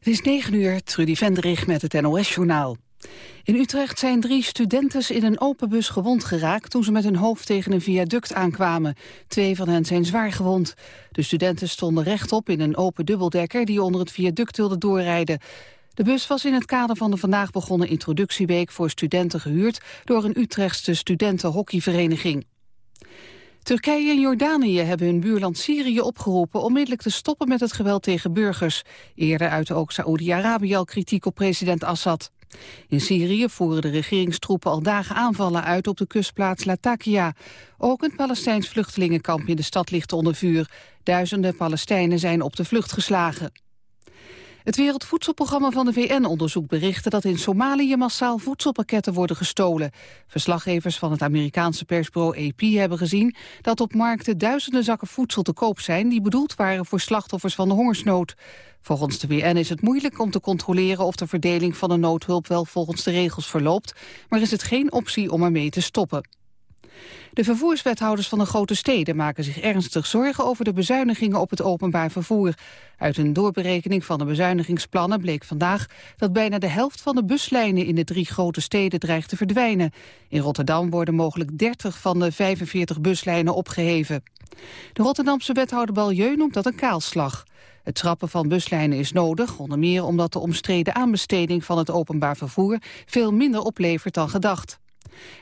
Het is 9 uur, Trudy Vendrig met het NOS-journaal. In Utrecht zijn drie studenten in een open bus gewond geraakt... toen ze met hun hoofd tegen een viaduct aankwamen. Twee van hen zijn zwaar gewond. De studenten stonden rechtop in een open dubbeldekker... die onder het viaduct wilde doorrijden. De bus was in het kader van de vandaag begonnen introductieweek... voor studenten gehuurd door een Utrechtse studentenhockeyvereniging. Turkije en Jordanië hebben hun buurland Syrië opgeroepen onmiddellijk te stoppen met het geweld tegen burgers. Eerder uitte ook Saoedi-Arabië al kritiek op president Assad. In Syrië voeren de regeringstroepen al dagen aanvallen uit op de kustplaats Latakia. Ook een Palestijns vluchtelingenkamp in de stad ligt onder vuur. Duizenden Palestijnen zijn op de vlucht geslagen. Het Wereldvoedselprogramma van de VN onderzoekt berichten dat in Somalië massaal voedselpakketten worden gestolen. Verslaggevers van het Amerikaanse persbureau AP hebben gezien dat op markten duizenden zakken voedsel te koop zijn die bedoeld waren voor slachtoffers van de hongersnood. Volgens de VN is het moeilijk om te controleren of de verdeling van de noodhulp wel volgens de regels verloopt, maar is het geen optie om ermee te stoppen. De vervoerswethouders van de grote steden maken zich ernstig zorgen over de bezuinigingen op het openbaar vervoer. Uit een doorberekening van de bezuinigingsplannen bleek vandaag dat bijna de helft van de buslijnen in de drie grote steden dreigt te verdwijnen. In Rotterdam worden mogelijk 30 van de 45 buslijnen opgeheven. De Rotterdamse wethouder Balieu noemt dat een kaalslag. Het trappen van buslijnen is nodig, onder meer omdat de omstreden aanbesteding van het openbaar vervoer veel minder oplevert dan gedacht.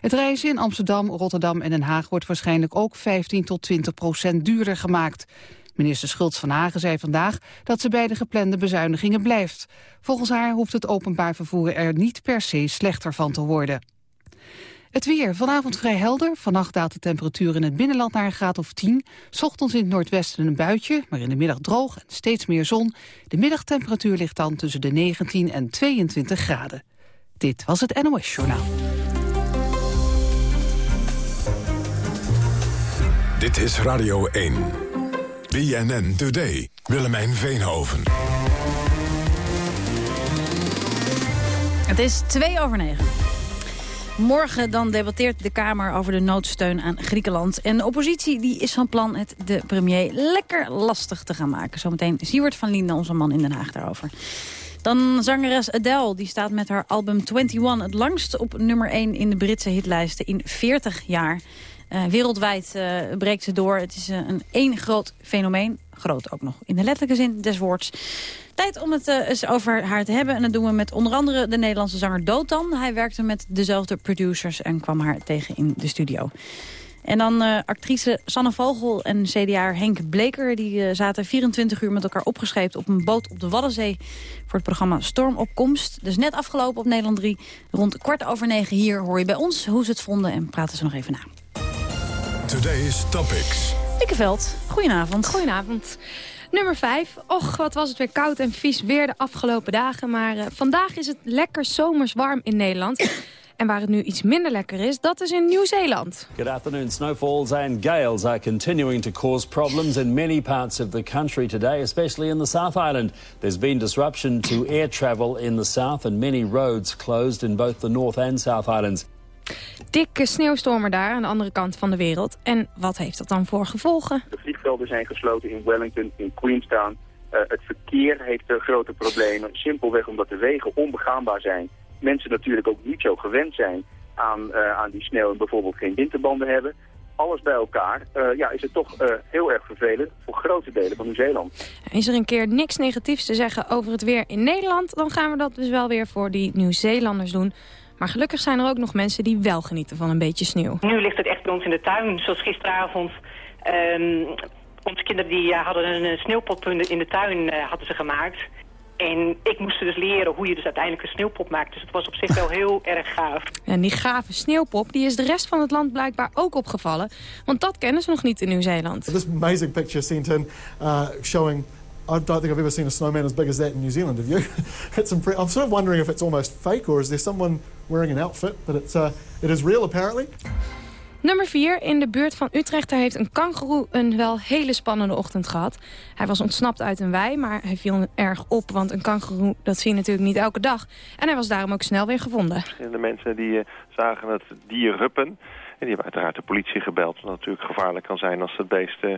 Het reizen in Amsterdam, Rotterdam en Den Haag wordt waarschijnlijk ook 15 tot 20 procent duurder gemaakt. Minister Schultz van Hagen zei vandaag dat ze bij de geplande bezuinigingen blijft. Volgens haar hoeft het openbaar vervoer er niet per se slechter van te worden. Het weer. Vanavond vrij helder. Vannacht daalt de temperatuur in het binnenland naar een graad of 10. Ochtends in het noordwesten een buitje, maar in de middag droog en steeds meer zon. De middagtemperatuur ligt dan tussen de 19 en 22 graden. Dit was het NOS Journaal. Dit is Radio 1. BNN Today. Willemijn Veenhoven. Het is twee over negen. Morgen dan debatteert de Kamer over de noodsteun aan Griekenland. En de oppositie die is van plan het de premier lekker lastig te gaan maken. Zometeen Siewert van Linden, onze man in Den Haag, daarover. Dan zangeres Adele, die staat met haar album 21 het langst op nummer 1 in de Britse hitlijsten in 40 jaar. Uh, wereldwijd uh, breekt ze door. Het is uh, een één groot fenomeen. Groot ook nog in de letterlijke zin des woords. Tijd om het eens over haar te hebben. En dat doen we met onder andere de Nederlandse zanger Dotan. Hij werkte met dezelfde producers en kwam haar tegen in de studio. En dan actrice Sanne Vogel en CDA Henk Bleker... die zaten 24 uur met elkaar opgescheept op een boot op de Waddenzee... voor het programma Stormopkomst. Dus net afgelopen op Nederland 3. Rond kwart over negen hier hoor je bij ons hoe ze het vonden... en praten ze nog even na. Today's Topics. Likkeveld, goedenavond. Goedenavond. Nummer 5. Och, wat was het weer koud en vies weer de afgelopen dagen. Maar uh, vandaag is het lekker zomers warm in Nederland. En waar het nu iets minder lekker is, dat is in Nieuw-Zeeland. Good afternoon. Snowfalls and gales are continuing to cause problems in many parts of the country today, especially in the South Island. There's been disruption to air travel in the south and many roads closed in both the North and South Islands. Dikke sneeuwstormen daar aan de andere kant van de wereld. En wat heeft dat dan voor gevolgen? De vliegvelden zijn gesloten in Wellington, in Queenstown. Uh, het verkeer heeft uh, grote problemen. Simpelweg omdat de wegen onbegaanbaar zijn. Mensen natuurlijk ook niet zo gewend zijn aan, uh, aan die sneeuw en bijvoorbeeld geen winterbanden hebben. Alles bij elkaar ja, is het toch heel erg vervelend voor grote delen van Nieuw-Zeeland. Is er een keer niks negatiefs te zeggen over het weer in Nederland... dan gaan we dat dus wel weer voor die Nieuw-Zeelanders doen... Maar gelukkig zijn er ook nog mensen die wel genieten van een beetje sneeuw. Nu ligt het echt bij ons in de tuin, zoals gisteravond. Um, onze kinderen die, uh, hadden een sneeuwpop in de tuin uh, hadden ze gemaakt. En ik moest dus leren hoe je dus uiteindelijk een sneeuwpop maakt. Dus het was op zich wel heel erg gaaf. En die gave sneeuwpop die is de rest van het land blijkbaar ook opgevallen. Want dat kennen ze nog niet in Nieuw-Zeeland. This amazing picture sent in uh, showing I don't think I've ever seen a snowman as big as that in New Zealand. Have you? it's I'm sort of wondering if it's almost fake or is there someone wearing an outfit, but it's, uh, it is real apparently. Nummer 4. In de buurt van Utrecht daar heeft een kangeroe een wel hele spannende ochtend gehad. Hij was ontsnapt uit een wei, maar hij viel erg op. Want een kangeroe, dat zie je natuurlijk niet elke dag. En hij was daarom ook snel weer gevonden. De mensen die uh, zagen het dier ruppen. En die hebben uiteraard de politie gebeld. Wat natuurlijk gevaarlijk kan zijn als het beest... Uh,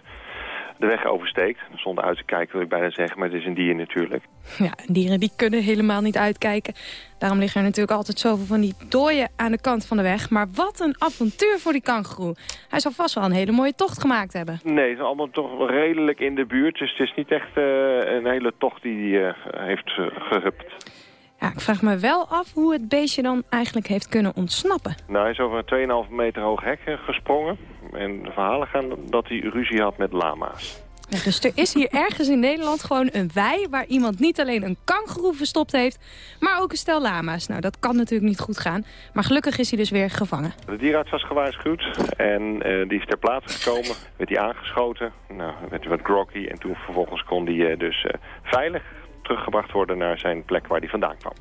de weg oversteekt. Zonder uit te kijken wil ik bijna zeggen, maar het is een dier natuurlijk. Ja, dieren die kunnen helemaal niet uitkijken. Daarom liggen er natuurlijk altijd zoveel van die dooien aan de kant van de weg. Maar wat een avontuur voor die kangeroe. Hij zal vast wel een hele mooie tocht gemaakt hebben. Nee, ze zijn allemaal toch redelijk in de buurt. Dus het is niet echt uh, een hele tocht die hij uh, heeft uh, gehupt. Ja, ik vraag me wel af hoe het beestje dan eigenlijk heeft kunnen ontsnappen. Nou, hij is over een 2,5 meter hoog hek gesprongen. En de verhalen gaan dat hij ruzie had met lama's. Ja, dus er is hier ergens in Nederland gewoon een wei... waar iemand niet alleen een kangeroe verstopt heeft... maar ook een stel lama's. Nou, dat kan natuurlijk niet goed gaan. Maar gelukkig is hij dus weer gevangen. De dierenarts was gewaarschuwd en uh, die is ter plaatse gekomen. Werd hij aangeschoten, nou, werd hij wat groggy... en toen vervolgens kon hij uh, dus uh, veilig teruggebracht worden naar zijn plek waar hij vandaan kwam.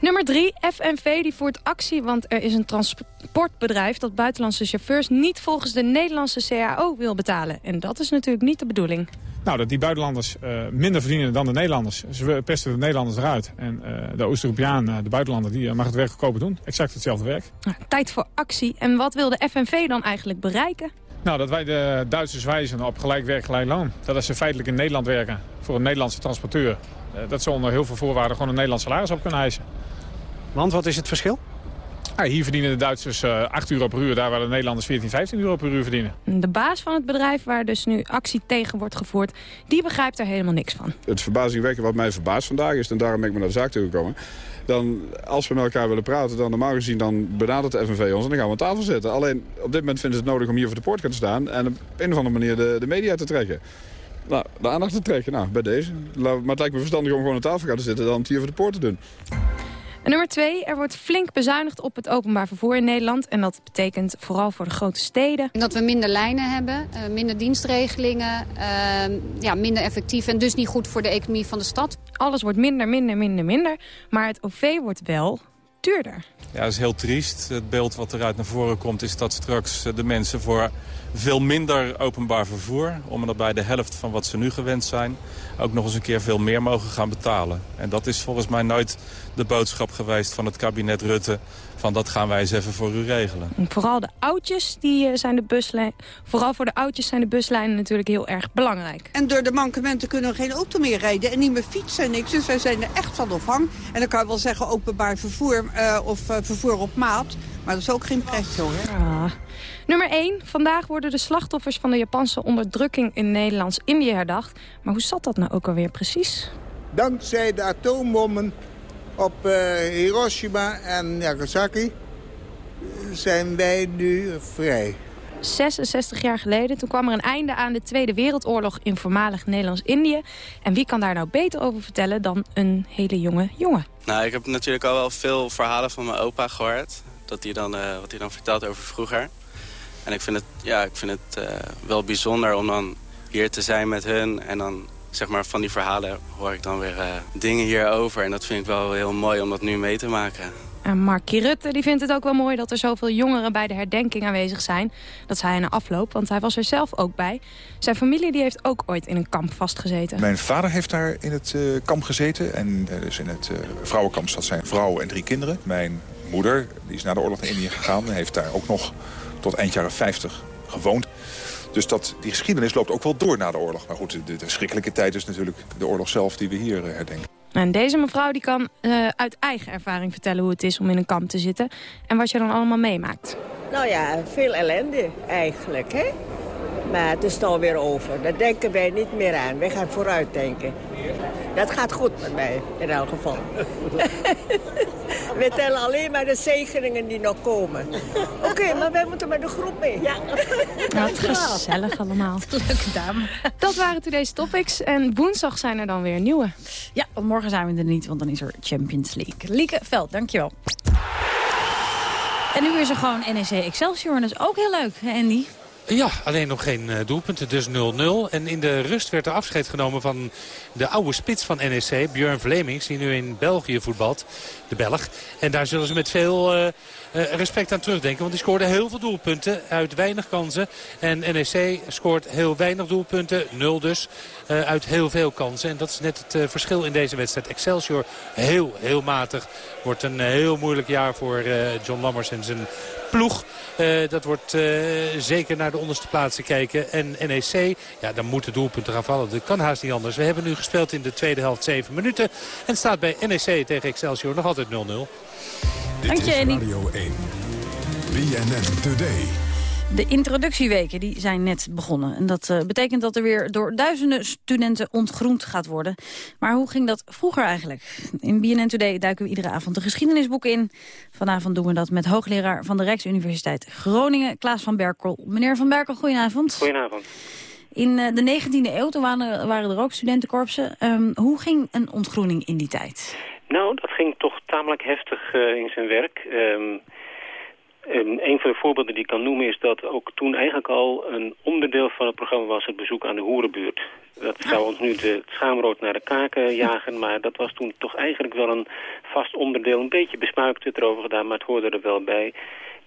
Nummer 3, FNV die voert actie, want er is een transportbedrijf... dat buitenlandse chauffeurs niet volgens de Nederlandse CAO wil betalen. En dat is natuurlijk niet de bedoeling. Nou, dat die buitenlanders uh, minder verdienen dan de Nederlanders. Ze pesten de Nederlanders eruit. En uh, de Oost-Europeaan, uh, de buitenlander, die mag het werk goedkoper doen. Exact hetzelfde werk. Nou, tijd voor actie. En wat wil de FNV dan eigenlijk bereiken? Nou, dat wij de Duitsers wijzen op gelijk werk, gelijk loon. Dat als ze feitelijk in Nederland werken voor een Nederlandse transporteur... dat ze onder heel veel voorwaarden gewoon een Nederlands salaris op kunnen eisen. Want wat is het verschil? Ja, hier verdienen de Duitsers uh, 8 euro per uur, daar waar de Nederlanders 14, 15 euro per uur verdienen. De baas van het bedrijf waar dus nu actie tegen wordt gevoerd, die begrijpt er helemaal niks van. Het verbazingwekkende wat mij verbaast vandaag is, en daarom ben ik me naar de zaak toegekomen... dan als we met elkaar willen praten, dan normaal gezien dan benadert de FNV ons en dan gaan we aan tafel zitten. Alleen op dit moment vinden ze het nodig om hier voor de poort te staan en op een of andere manier de, de media te trekken. Nou, de aandacht te trekken, nou, bij deze. Maar het lijkt me verstandig om gewoon aan tafel gaan te zitten dan het hier voor de poort te doen. En nummer twee, er wordt flink bezuinigd op het openbaar vervoer in Nederland. En dat betekent vooral voor de grote steden. Dat we minder lijnen hebben, uh, minder dienstregelingen, uh, ja, minder effectief en dus niet goed voor de economie van de stad. Alles wordt minder, minder, minder, minder. Maar het OV wordt wel duurder. Ja, dat is heel triest. Het beeld wat eruit naar voren komt is dat straks de mensen voor veel minder openbaar vervoer... om en bij de helft van wat ze nu gewend zijn... ook nog eens een keer veel meer mogen gaan betalen. En dat is volgens mij nooit de boodschap geweest van het kabinet Rutte... van dat gaan wij eens even voor u regelen. Vooral de oudjes, die zijn de buslijn... Vooral voor de oudjes zijn de buslijnen natuurlijk heel erg belangrijk. En door de mankementen kunnen we geen auto meer rijden... en niet meer fietsen en niks. Dus wij zijn er echt van afhang. En dan kan je wel zeggen openbaar vervoer uh, of uh, vervoer op maat... Maar dat is ook geen pretje hoor. Ah. Nummer 1. Vandaag worden de slachtoffers van de Japanse onderdrukking in Nederlands-Indië herdacht. Maar hoe zat dat nou ook alweer precies? Dankzij de atoombommen op uh, Hiroshima en Nagasaki zijn wij nu vrij. 66 jaar geleden. Toen kwam er een einde aan de Tweede Wereldoorlog in voormalig Nederlands-Indië. En wie kan daar nou beter over vertellen dan een hele jonge jongen? Nou, ik heb natuurlijk al wel veel verhalen van mijn opa gehoord dat hij dan, uh, wat hij dan vertelt over vroeger. En ik vind het, ja, ik vind het uh, wel bijzonder om dan hier te zijn met hun. En dan zeg maar van die verhalen hoor ik dan weer uh, dingen hierover. En dat vind ik wel heel mooi om dat nu mee te maken. En Markie Rutte die vindt het ook wel mooi dat er zoveel jongeren bij de herdenking aanwezig zijn. Dat zei hij na afloop, want hij was er zelf ook bij. Zijn familie die heeft ook ooit in een kamp vastgezeten. Mijn vader heeft daar in het uh, kamp gezeten. En dus in het uh, vrouwenkamp zat zijn vrouw en drie kinderen. Mijn moeder, die is na de oorlog naar Indië gegaan... en heeft daar ook nog tot eind jaren 50 gewoond. Dus dat, die geschiedenis loopt ook wel door na de oorlog. Maar goed, de, de schrikkelijke tijd is natuurlijk de oorlog zelf die we hier uh, herdenken. En deze mevrouw die kan uh, uit eigen ervaring vertellen hoe het is om in een kamp te zitten. En wat je dan allemaal meemaakt. Nou ja, veel ellende eigenlijk, hè? Maar het is alweer over. Daar denken wij niet meer aan. Wij gaan vooruit denken. Dat gaat goed met mij, in elk geval. We tellen alleen maar de zegeningen die nog komen. Oké, okay, maar wij moeten met de groep mee. Ja. Wat gezellig allemaal. Leuke dame. Dat waren today's topics. En woensdag zijn er dan weer nieuwe. Ja, want morgen zijn we er niet, want dan is er Champions League. Lieke Veld, dankjewel. En nu is er gewoon NEC Excelsior. En dat is ook heel leuk, hè Andy? Ja, alleen nog geen doelpunten, dus 0-0. En in de rust werd er afscheid genomen van de oude spits van NEC, Björn Vlemings, die nu in België voetbalt, de Belg. En daar zullen ze met veel uh, respect aan terugdenken. Want die scoorde heel veel doelpunten uit weinig kansen. En NEC scoort heel weinig doelpunten, nul dus, uit heel veel kansen. En dat is net het verschil in deze wedstrijd. Excelsior heel, heel matig. Wordt een heel moeilijk jaar voor John Lammers en zijn ploeg. Dat wordt zeker naar de onderste plaatsen kijken. En NEC, ja, dan moeten doelpunten gaan vallen. Dat kan haast niet anders. We hebben nu gespeeld in de tweede helft 7 minuten. En staat bij NEC tegen Excelsior nog altijd 0-0. Dank je, Radio 1. BNN Today. De introductieweken die zijn net begonnen. En dat uh, betekent dat er weer door duizenden studenten ontgroend gaat worden. Maar hoe ging dat vroeger eigenlijk? In BNN Today duiken we iedere avond de geschiedenisboeken in. Vanavond doen we dat met hoogleraar van de Rijksuniversiteit Groningen, Klaas van Berkel. Meneer van Berkel, goedenavond. Goedenavond. In uh, de 19e eeuw toen waren, waren er ook studentenkorpsen. Um, hoe ging een ontgroening in die tijd? Nou, dat ging toch tamelijk heftig uh, in zijn werk. Um, en een van de voorbeelden die ik kan noemen is dat ook toen eigenlijk al een onderdeel van het programma was het bezoek aan de hoerenbuurt. Dat zou ons nu de schaamrood naar de kaken jagen, maar dat was toen toch eigenlijk wel een vast onderdeel. Een beetje besmuikt het erover gedaan, maar het hoorde er wel bij.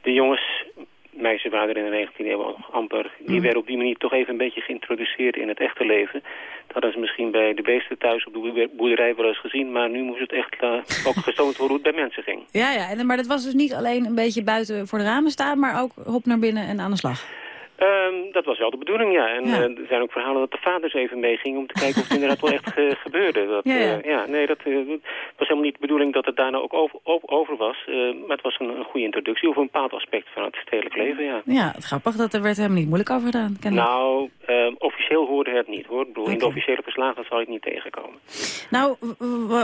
De jongens meisjes waren er in de 19e eeuw amper. Die mm. werden op die manier toch even een beetje geïntroduceerd in het echte leven. Dat hadden ze misschien bij de beesten thuis op de boerderij wel eens gezien. Maar nu moest het echt uh, ook getoond worden hoe het bij mensen ging. Ja, ja, maar dat was dus niet alleen een beetje buiten voor de ramen staan... maar ook hop naar binnen en aan de slag. Um, dat was wel de bedoeling, ja. En ja. Uh, er zijn ook verhalen dat de vaders even meegingen om te kijken of het inderdaad wel echt uh, gebeurde. Dat, ja, ja. Uh, ja, nee, dat was helemaal niet de bedoeling dat het daar nou ook over, over was. maar het was een, een, goede introductie over een bepaald aspect van het stedelijk leven, ja. Ja, het grappig dat er werd helemaal niet moeilijk over gedaan. Nou, ehm, officieel hoorde het niet, hoor. Ik bedoel, okay. in de officiële verslagen zal ik niet tegenkomen. Nou,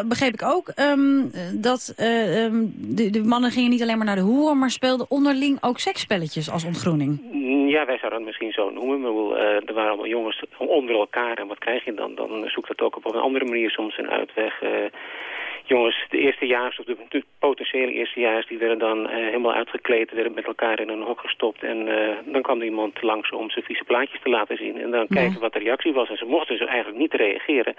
begreep ik ook um, dat de, de, mannen gingen niet alleen maar naar de hoeren, maar speelden onderling ook seksspelletjes als ontgroening. Ja, wij zouden het misschien zo noemen. Maar uh, er waren allemaal jongens onder elkaar. En wat krijg je dan? Dan zoekt dat ook op een andere manier soms een uitweg. Uh, jongens, de eerstejaars of de, potentiële eerstejaars... die werden dan uh, helemaal uitgekleed, werden met elkaar in een hok gestopt. En dan kwam er iemand langs om zijn vieze plaatjes te laten zien. En dan ja. kijken wat de reactie was. En ze mochten dus eigenlijk niet reageren.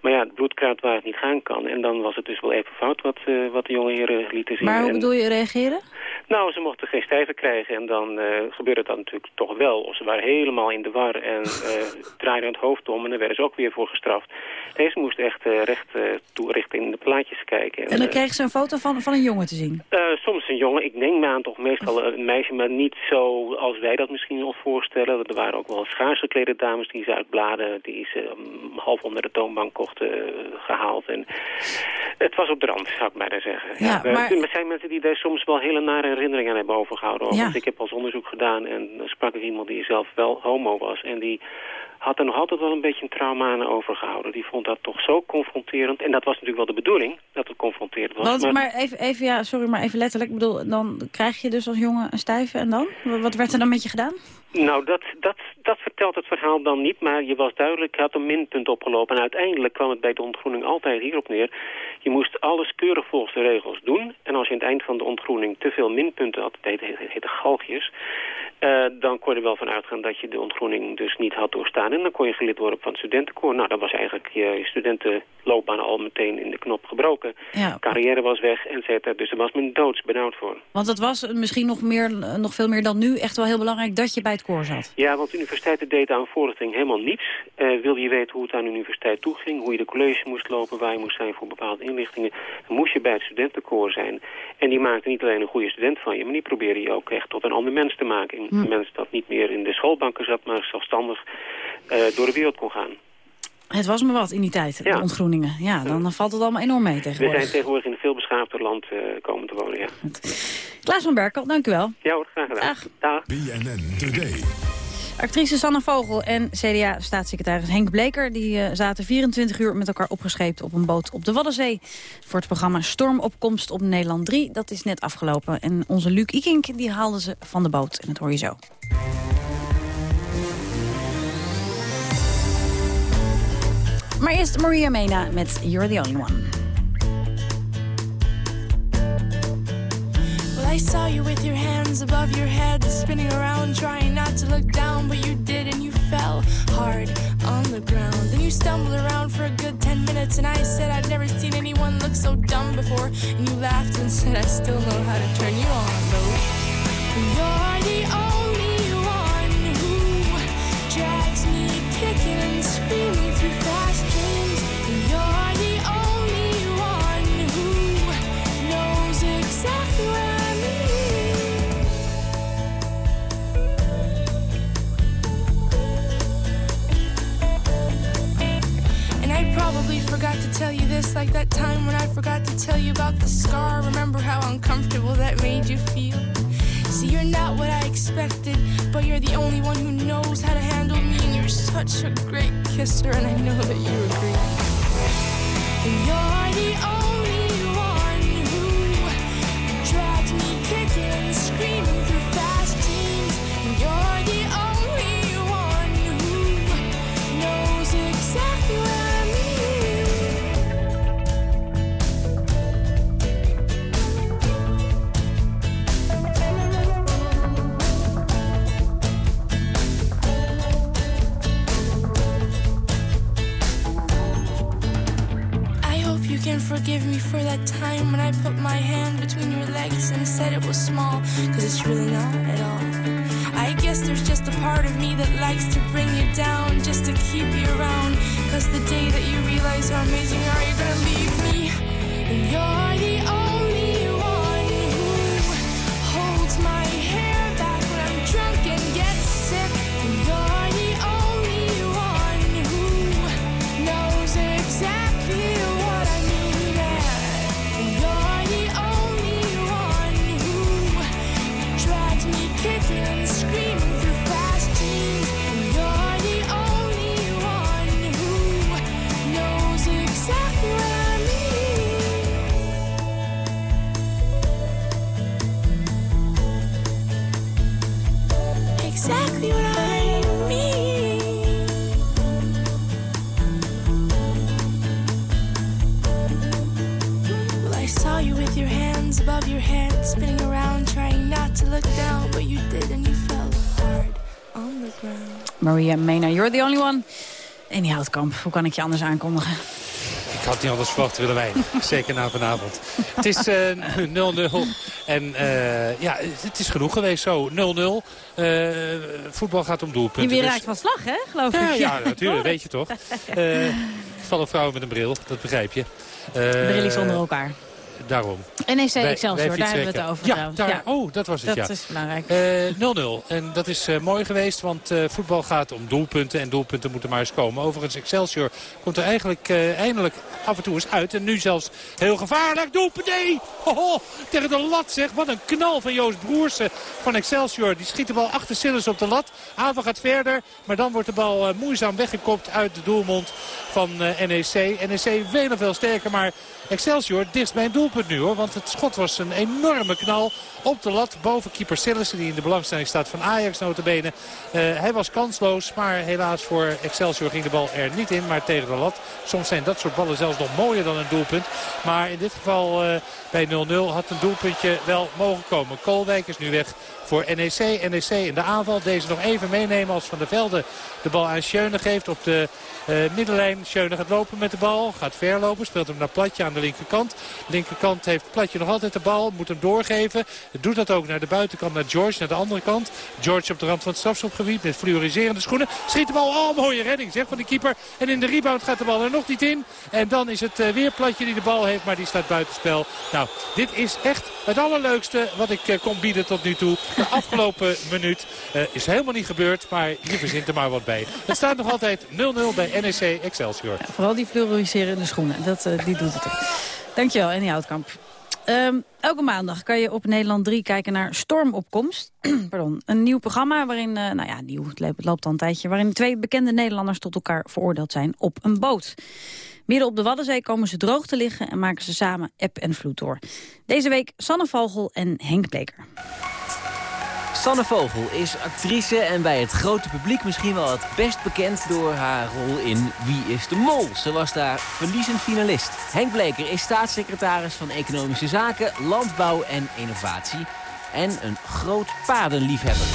Maar ja, het bloedkruid waar het niet gaan kan. En dan was het dus wel even fout wat, uh, wat de jonge heren lieten zien. Maar hoe en, bedoel je reageren? Nou, ze mochten geen stijven krijgen. En dan uh, gebeurde dat natuurlijk toch wel. Of ze waren helemaal in de war en uh, draaiden het hoofd om. En daar werden ze ook weer voor gestraft. Deze moest echt recht toerichten in de plaatjes kijken. En, en dan kregen ze een foto van, van een jongen te zien? soms een jongen. Ik denk me aan toch meestal een meisje. Maar niet zo als wij dat misschien ons voorstellen. Er waren ook wel schaars geklede dames die ze uit bladen... die ze um, half onder de toonbank kochten gehaald. En het was op de rand, zou ik maar zeggen. Ja, ja, maar... Er zijn mensen die daar soms wel hele nare herinneringen aan hebben overgehouden. Ja. Ik heb als onderzoek gedaan en dan sprak ik iemand die zelf wel homo was. En die had er nog altijd wel een beetje een trauma aan overgehouden. Die vond dat toch zo confronterend. En dat was natuurlijk wel de bedoeling, dat het confronterend was. Want, maar, maar even, even, ja, sorry, maar even letterlijk. Ik bedoel, dan krijg je dus als jongen een stijve en dan? Wat werd er dan met je gedaan? Nou, dat, dat, dat vertelt het verhaal dan niet, maar je was duidelijk, had een minpunt opgelopen. En uiteindelijk kwam het bij de ontgroening altijd hierop neer. Je moest alles keurig volgens de regels doen. En als je aan het eind van de ontgroening te veel minpunten had, dat heette, heette galgjes... Uh, dan kon je er wel van uitgaan dat je de ontgroening dus niet had doorstaan. En dan kon je gelid worden van het studentenkoor. Nou, dat was eigenlijk je, je studentenloopbaan al meteen in de knop gebroken. Ja. Carrière was weg, et cetera. Dus daar was men doodsbenauwd voor. Want het was misschien nog, meer, nog veel meer dan nu echt wel heel belangrijk dat je bij het koor zat. Ja, want de universiteit deed aan voorlichting helemaal niets. Uh, wil je weten hoe het aan de universiteit toeging, hoe je de college moest lopen, waar je moest zijn voor bepaalde inlichtingen, dan moest je bij het studentenkoor zijn. En die maakte niet alleen een goede student van je, maar die probeerde je ook echt tot een ander mens te maken. Een mens dat niet meer in de schoolbanken zat, maar zelfstandig uh, door de wereld kon gaan. Het was me wat in die tijd, ja. de ontgroeningen. Ja, dan, valt het allemaal enorm mee tegenwoordig. We zijn tegenwoordig in een veel beschaafder land uh, komen te wonen, ja. Klaas van Berkel, dank u wel. Ja hoor, graag gedaan. Dag. Dag. BNN Today. Actrice Sanne Vogel en CDA-staatssecretaris Henk Bleker... die uh, zaten 24 uur met elkaar opgescheept op een boot op de Waddenzee... voor het programma Stormopkomst op Nederland 3. Dat is net afgelopen. En onze Luc Ikink die haalde ze van de boot. En dat hoor je zo. Maar eerst Maria Mena met You're the Only One. I saw you with your hands above your head, spinning around, trying not to look down, but you did and you fell hard on the ground. Then you stumbled around for a good ten minutes, and I said I'd never seen anyone look so dumb, before, and you laughed and said, I still know how to turn you on. You're the only like that time when I forgot to tell you about the scar. Remember how uncomfortable that made you feel? See, you're not what I expected, but you're the only one who knows how to handle me, and you're such a great kisser, and I know that you agree. And you're the only can forgive me for that time when I put my hand between your legs and said it was small, cause it's really not at all. I guess there's just a part of me that likes to bring you down just to keep you around. Cause the day that you realize how amazing you are, you're gonna leave me. And you're the only you did, and you fell hard on the ground. Maria Mena, you're the only one. En die Houtkamp, hoe kan ik je anders aankondigen? Ik had niet anders verwacht, Willemijn. Zeker na vanavond. Het is eh, 0-0. en eh, ja, het is genoeg geweest zo. 0-0. Eh, voetbal gaat om Je doelpunten. weer dus- raakt van slag, hè, geloof ja, ik. ja, natuurlijk, weet je toch. Eh vallen vrouwen met een bril, dat begrijp je. Eh, Brillen onder elkaar. Daarom. NEC Excelsior, daar hebben we het over Ja, daar, oh, dat was het, Dat ja. is belangrijk. Eh, 0-0. en dat is eh, mooi geweest, want eh, voetbal gaat om doelpunten. En doelpunten moeten maar eens komen. Overigens, Excelsior komt er eigenlijk eh, eindelijk af en toe eens uit. En nu zelfs heel gevaarlijk. Doelpunt, nee! Hoho, tegen de lat zeg. Wat een knal van Joost Broersen van Excelsior. Die schiet de bal achter Sillis op de lat. Aanval gaat verder, maar dan wordt de bal eh, moeizaam weggekopt uit de doelmond van eh, NEC. NEC en veel sterker, maar Excelsior dichtst bij een doelpunt nu hoor. Want het schot was een enorme knal op de lat boven keeper Sillissen. Die in de belangstelling staat van Ajax notabene. Eh hij was kansloos, maar helaas voor Excelsior ging de bal er niet in. Maar tegen de lat. Soms zijn dat soort ballen zelfs nog mooier dan een doelpunt. Maar in dit geval eh, bij 0-0 had een doelpuntje wel mogen komen. Koolwijk is nu weg voor NEC. NEC in de aanval. Deze nog even meenemen als Van der Velde de bal aan Schöne geeft op de eh, middenlijn. Schöne gaat lopen met de bal. Gaat verlopen. Speelt hem naar Platje aan de linkerkant. Linkerkant heeft Platje nog altijd de bal. Moet hem doorgeven. Doet dat ook naar de buitenkant. Naar George. Naar de andere kant. George op de rand van het strafschopgebied. Met fluoriserende schoenen. Schiet de bal. Oh, mooie redding zeg van de keeper. En in de rebound gaat de bal er nog niet in. En dan is het eh, weer Platje die de bal heeft. Maar die staat buitenspel. Nou, dit is echt het allerleukste wat ik eh, kon bieden tot nu toe. De afgelopen minuut is helemaal niet gebeurd. Maar je verzint er maar wat bij. Het staat nog altijd 0-0 bij NEC Excelsior. Vooral die fluoriserende schoenen, dat, eh, die doet het ook. Dankjewel, Annie Houtkamp. Ehm, elke maandag kan je op Nederland 3 kijken naar Stormopkomst. Pardon, een nieuw programma waarin, eh, nou ja, nieuw, het loopt- al een tijdje... waarin twee bekende Nederlanders tot elkaar veroordeeld zijn op een boot. Midden op de Waddenzee komen ze droog te liggen en maken ze samen eb en vloed door. Deze week Sanne Vogel en Henk Bleker. Sanne Vogel is actrice en bij het grote publiek misschien wel het best bekend door haar rol in Wie is de Mol. Ze was daar verliezend finalist. Henk Bleker is staatssecretaris van Economische Zaken, Landbouw en Innovatie. En een groot paardenliefhebber.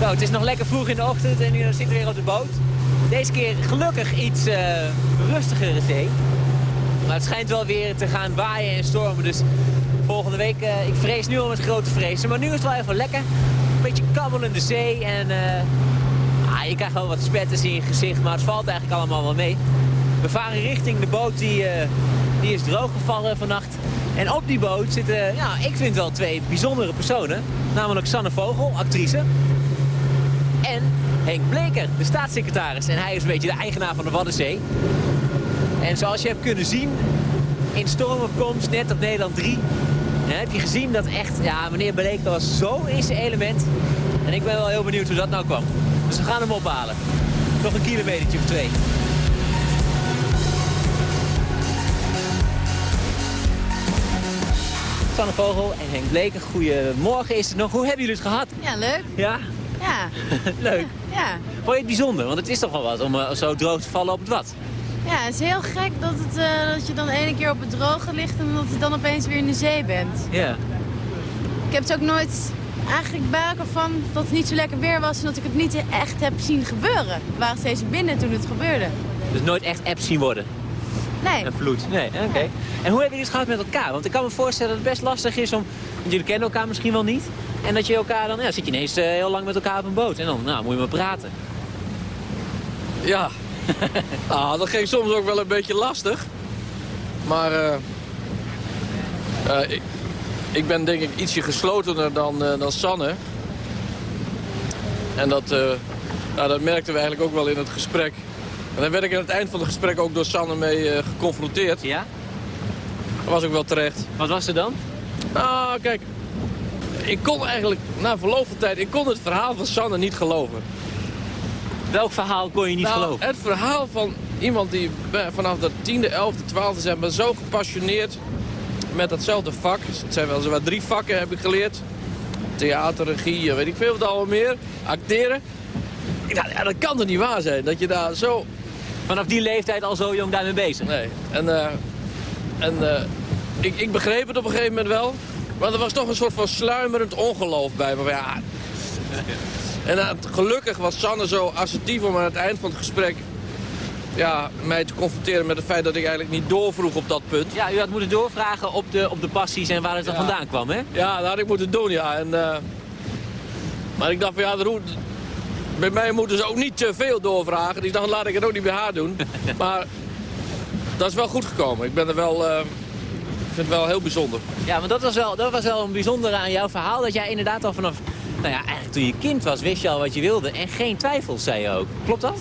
Zo, het is nog lekker vroeg in de ochtend en nu zitten we weer op de boot. Deze keer gelukkig iets uh, rustigere zee. Maar het schijnt wel weer te gaan waaien en stormen. Dus volgende week, uh, ik vrees nu al met grote vrezen. Maar nu is het wel even lekker. Een beetje kabbelende zee. En uh, ah, je krijgt wel wat spetters in je gezicht. Maar het valt eigenlijk allemaal wel mee. We varen richting de boot die, die is drooggevallen vannacht. En op die boot zitten, ja, ik vind wel twee bijzondere personen. Namelijk Sanne Vogel, actrice. En Henk Bleker, de staatssecretaris. En hij is een beetje de eigenaar van de Waddenzee. En zoals je hebt kunnen zien in stormopkomst, net op Nederland 3... heb je gezien dat echt, ja, meneer Bleker was zo in zijn element. En ik ben wel heel benieuwd hoe dat nou kwam. Dus we gaan hem ophalen. Nog een kilometertje of twee. Sanne Vogel en Henk Bleker, goedemorgen is het nog. Hoe hebben jullie het gehad? Ja, leuk. Ja? Ja. leuk. Ja. Vond je het bijzonder? Want het is toch wel wat om uh, zo droog te vallen op het wat. Ja, het is heel gek dat, het, uh, dat je dan ene keer op het droge ligt en dat je dan opeens weer in de zee bent. Ja. Ik heb het ook nooit eigenlijk buiken van dat het niet zo lekker weer was en dat ik het niet echt heb zien gebeuren. We waren steeds binnen toen het gebeurde. Dus nooit echt app zien worden? Nee. Een vloed? Nee, oké. Okay. En hoe hebben jullie het gehad met elkaar? Want ik kan me voorstellen dat het best lastig is om... Want jullie kennen elkaar misschien wel niet. En dat je elkaar dan... Ja, zit je ineens uh, heel lang met elkaar op een boot. En dan nou, moet je maar praten. Ja. ah, dat ging soms ook wel een beetje lastig. Maar... Uh, uh, ik, ik ben denk ik ietsje geslotener dan, dan Sanne. En dat, nou, dat merkten we eigenlijk ook wel in het gesprek. En daar werd ik aan het eind van het gesprek ook door Sanne mee geconfronteerd. Ja? Dat was ook wel terecht. Wat was er dan? Nou, kijk. Ik kon eigenlijk, na verloop van tijd, ik kon het verhaal van Sanne niet geloven. Welk verhaal kon je niet nou, geloven? Het verhaal van iemand die vanaf de tiende, elfde, twaalfde zijn, maar zo gepassioneerd met datzelfde vak. Het zijn wel drie vakken heb ik geleerd. Theater, regie, weet ik veel wat allemaal meer. Acteren. Ja, dat kan toch niet waar zijn, dat je daar zo... Vanaf die leeftijd al zo jong daarmee bezig? Nee. En, uh, en uh, ik, ik begreep het op een gegeven moment wel. Maar er was toch een soort van sluimerend ongeloof bij me. Ja. En uh, gelukkig was Sanne zo assertief om aan het eind van het gesprek... Ja, mij te confronteren met het feit dat ik eigenlijk niet doorvroeg op dat punt. Ja, u had moeten doorvragen op de, op de passies en waar het dan vandaan kwam, hè? Ja, dat had ik moeten doen, ja. En, maar ik dacht van ja, de route bij mij moeten ze ook niet te veel doorvragen. Dus ik dacht, laat ik het ook niet bij haar doen. maar dat is wel goed gekomen. Ik ben er wel... Uh, ik vind het wel heel bijzonder. Ja, maar dat was, wel, dat was wel een bijzondere aan jouw verhaal. Dat jij inderdaad al vanaf... Nou ja, eigenlijk toen je kind was, wist je al wat je wilde. En geen twijfels, zei je ook. Klopt dat?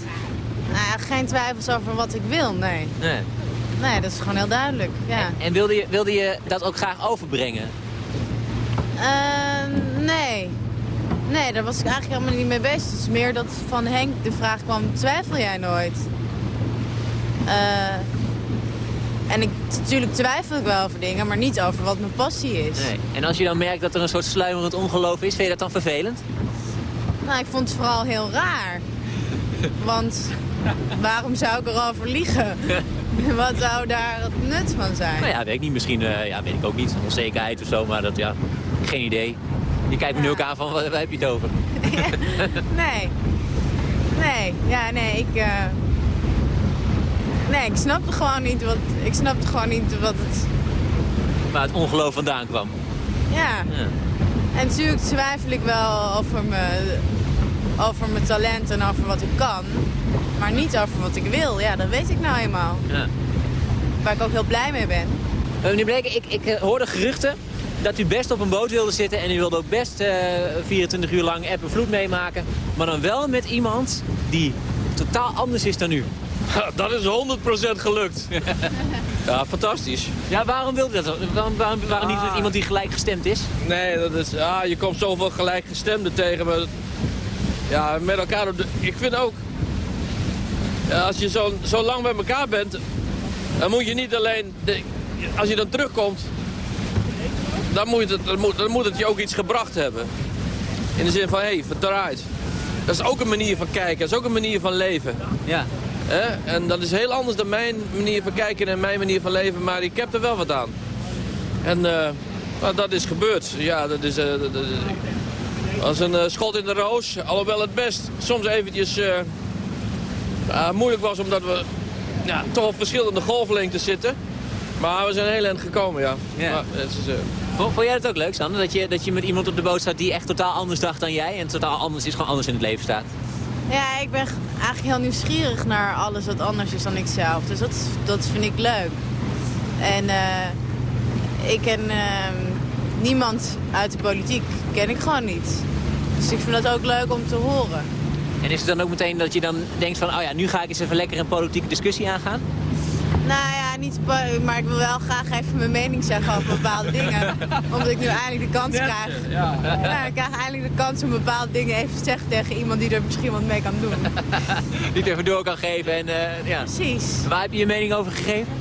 Nou ja, geen twijfels over wat ik wil, nee. Nee. Nee, dat is gewoon heel duidelijk, ja. En, en wilde, je, wilde je dat ook graag overbrengen? Uh, nee. Nee, daar was ik eigenlijk helemaal niet mee bezig. Het is meer dat van Henk de vraag kwam, twijfel jij nooit? Uh, en ik, natuurlijk twijfel ik wel over dingen, maar niet over wat mijn passie is. Nee. En als je dan merkt dat er een soort sluimerend ongeloof is, vind je dat dan vervelend? Nou, ik vond het vooral heel raar. Want waarom zou ik erover liegen? Wat zou daar het nut van zijn? Nou ja, weet ik niet. Misschien, uh, ja, weet ik ook niet. Onzekerheid of zo, maar dat, ja, geen idee. Je kijkt me ja. nu ook aan van, waar heb je het over? nee. Nee, ja, nee, ik... Uh... Nee, ik snapte gewoon niet wat... Ik snapte gewoon niet wat het... Waar het ongeloof vandaan kwam. Ja. ja. En natuurlijk twijfel ik wel over mijn, over mijn talent en over wat ik kan. Maar niet over wat ik wil. Ja, dat weet ik nou eenmaal. Ja. Waar ik ook heel blij mee ben. Uh, meneer Bleken, ik, ik hoorde geruchten dat u best op een boot wilde zitten en u wilde ook best uh, 24 uur lang app en vloed meemaken. Maar dan wel met iemand die totaal anders is dan u. Dat is 100% gelukt. ja, fantastisch. Ja, waarom wilde dat? Waarom, waarom, waarom niet met iemand die gelijkgestemd is? Nee, dat is, ja, je komt zoveel gelijkgestemden tegen. Maar, ja, met elkaar. op de- Ik vind ook, ja, als je zo, zo lang bij elkaar bent, dan moet je niet alleen, de- als je dan terugkomt, dan moet, het, dan, moet, dan moet het je ook iets gebracht hebben. In de zin van, hé, hey, verdraaid. Dat is ook een manier van kijken, dat is ook een manier van leven. Ja. Hè? En dat is heel anders dan mijn manier van kijken en mijn manier van leven, maar ik heb er wel wat aan. En eh, nou, dat is gebeurd. Ja, dat is, eh, dat, dat- als een eh, schot in de roos, alhoewel het best soms eventjes moeilijk was omdat we ja, toch op verschillende golflengtes zitten. Maar we zijn heel eind gekomen, ja. Ja. Maar het is, uh... vond, vond, jij het ook leuk, Sander? Dat je, dat je met iemand op de boot staat die echt totaal anders dacht dan jij... en totaal anders is, gewoon anders in het leven staat? Ja, ik ben eigenlijk heel nieuwsgierig naar alles wat anders is dan ik zelf. Dus dat, dat vind ik leuk. En uh, ik ken niemand uit de politiek, ken ik gewoon niet. Dus ik vind dat ook leuk om te horen. En is het dan ook meteen dat je dan denkt van... oh ja, nu ga ik eens even lekker een politieke discussie aangaan? Nou ja, niet maar ik wil wel graag even mijn mening zeggen over bepaalde dingen. Omdat ik nu eindelijk de kans krijg. Ja. ja. ik krijg eindelijk de kans om bepaalde dingen even te zeggen tegen iemand die er misschien wat mee kan doen. die het even door kan geven. En, uh, ja. Precies. Waar heb je je mening over gegeven?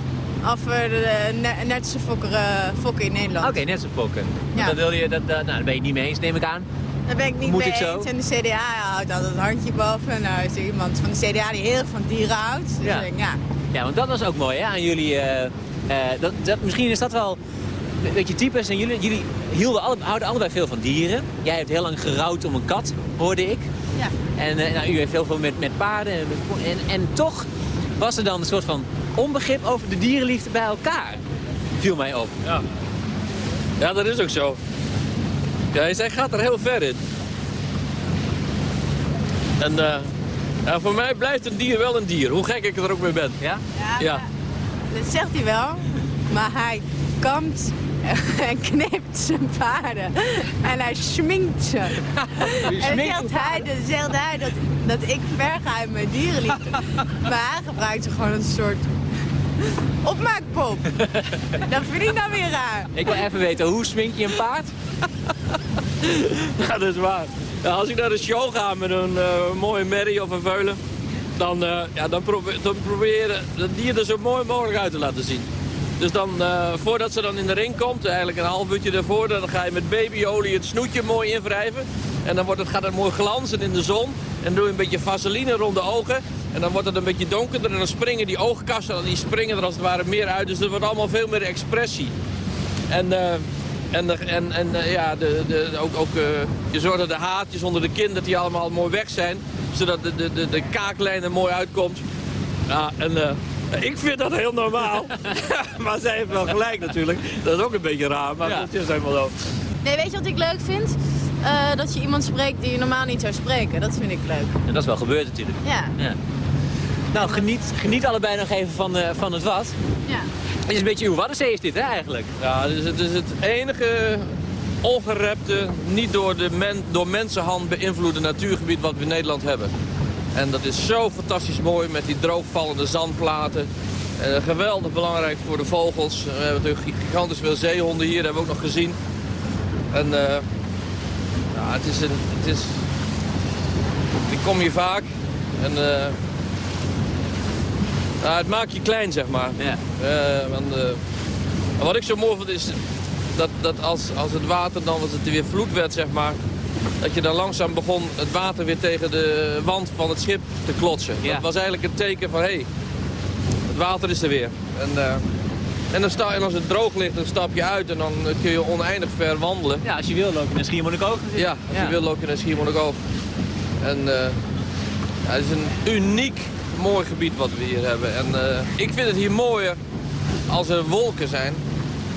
Over de ne netse uh, fokken in Nederland. Oké, okay, netse fokken. Ja. Dat wil je, dat, dat, nou, daar ben je het niet mee eens, neem ik aan. Daar ben ik niet Moet mee ik zo? eens. En de CDA houdt altijd het handje boven. En nou is er iemand van de CDA die heel erg van dieren houdt. Dus ja. Denk, ja. ja, want dat was ook mooi hè, aan jullie. Uh, uh, dat, dat, misschien is dat wel een beetje typisch. En jullie, jullie hielden alle, houden allebei veel van dieren. Jij hebt heel lang gerouwd om een kat, hoorde ik. Ja. En uh, nou, u heeft heel veel met, met paarden. En, en, en toch was er dan een soort van onbegrip over de dierenliefde bij elkaar. Viel mij op. Ja, ja dat is ook zo. Ja, zij gaat er heel ver in. En uh, ja, voor mij blijft een dier wel een dier, hoe gek ik er ook mee ben. Ja? Ja, ja. dat zegt hij wel. Maar hij kamt en knipt zijn paarden. En hij schminkt ze. en zegt hij, dan zegt hij dat, dat ik ver ga in mijn dierenliefde. maar hij gebruikt ze gewoon een soort opmaakpop. dat vind ik dan weer raar. Ik wil even weten, hoe smink je een paard? ja, dat is waar. Ja, als ik naar de show ga met een uh, mooie merrie of een veulen... dan, uh, ja, dan, probeer, dan proberen dat dier er zo mooi mogelijk uit te laten zien. Dus dan, uh, voordat ze dan in de ring komt, eigenlijk een half uurtje daarvoor... dan ga je met babyolie het snoetje mooi invrijven. En dan wordt het, gaat het mooi glanzen in de zon. En doe je een beetje vaseline rond de ogen. En dan wordt het een beetje donkerder en dan springen die oogkassen... die springen er als het ware meer uit. Dus er wordt allemaal veel meer expressie. En... En, en, en ja, de, de, ook, ook, uh, je zorgt dat de haartjes onder de kin dat die allemaal mooi weg zijn. Zodat de, de, de, de kaaklijn er mooi uitkomt. Ja, en uh, ik vind dat heel normaal. maar zij heeft wel gelijk natuurlijk. Dat is ook een beetje raar, maar ja. dat is helemaal zo. Nee, weet je wat ik leuk vind? Uh, dat je iemand spreekt die je normaal niet zou spreken. Dat vind ik leuk. En dat is wel gebeurd natuurlijk. Ja. ja. Nou, geniet, geniet allebei nog even van, uh, van het wat. Ja. Het is een beetje uw Waddenzee is dit, hè, eigenlijk? Ja, het is, het is het enige ongerepte, niet door, de men, door mensenhand beïnvloede natuurgebied wat we in Nederland hebben. En dat is zo fantastisch mooi met die droogvallende zandplaten. Uh, geweldig belangrijk voor de vogels. We hebben natuurlijk gigantisch veel zeehonden hier, dat hebben we ook nog gezien. En uh, ja, het is een... Het is, ik kom hier vaak en... Uh, het maakt je klein, zeg maar. Ja. Uh, want, uh, wat ik zo mooi vind is dat, dat als, als het water dan, als het weer vloed werd, zeg maar... dat je dan langzaam begon het water weer tegen de wand van het schip te klotsen. Ja. Dat was eigenlijk een teken van, hé, hey, het water is er weer. En, uh, en, dan sta, en als het droog ligt, dan stap je uit en dan kun je oneindig ver wandelen. Ja, als je wil loop je naar Schiermonnikoog. Ja, als ja. je wil loop je naar Schiermonnikoog. En ja, het is een uniek mooi gebied wat we hier hebben. En uh, ik vind het hier mooier als er wolken zijn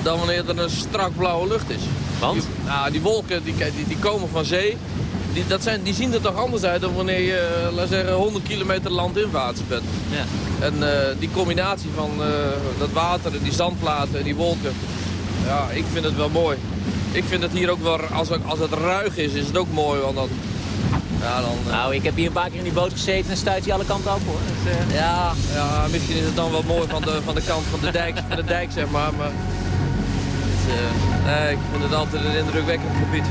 dan wanneer er een strak blauwe lucht is. Want? Die, nou, die wolken die, die, die komen van zee. Die, dat zijn, die zien er toch anders uit dan wanneer je, uh, laat zeggen, 100 kilometer landinwaarts bent. Ja. En uh, die combinatie van dat water en die zandplaten en die wolken, ja, ik vind het wel mooi. Ik vind het hier ook wel, als, als het ruig is, is het ook mooi, want dan, ja, dan, uh... Nou, ik heb hier een paar keer in die boot gezeten en stuit hij alle kanten op hoor. Dus, uh... ja, ja, misschien is het dan wel mooi van de, van de kant van de dijk, van de dijk zeg maar. maar het, uh, nee, ik vind het altijd een indrukwekkend gebied.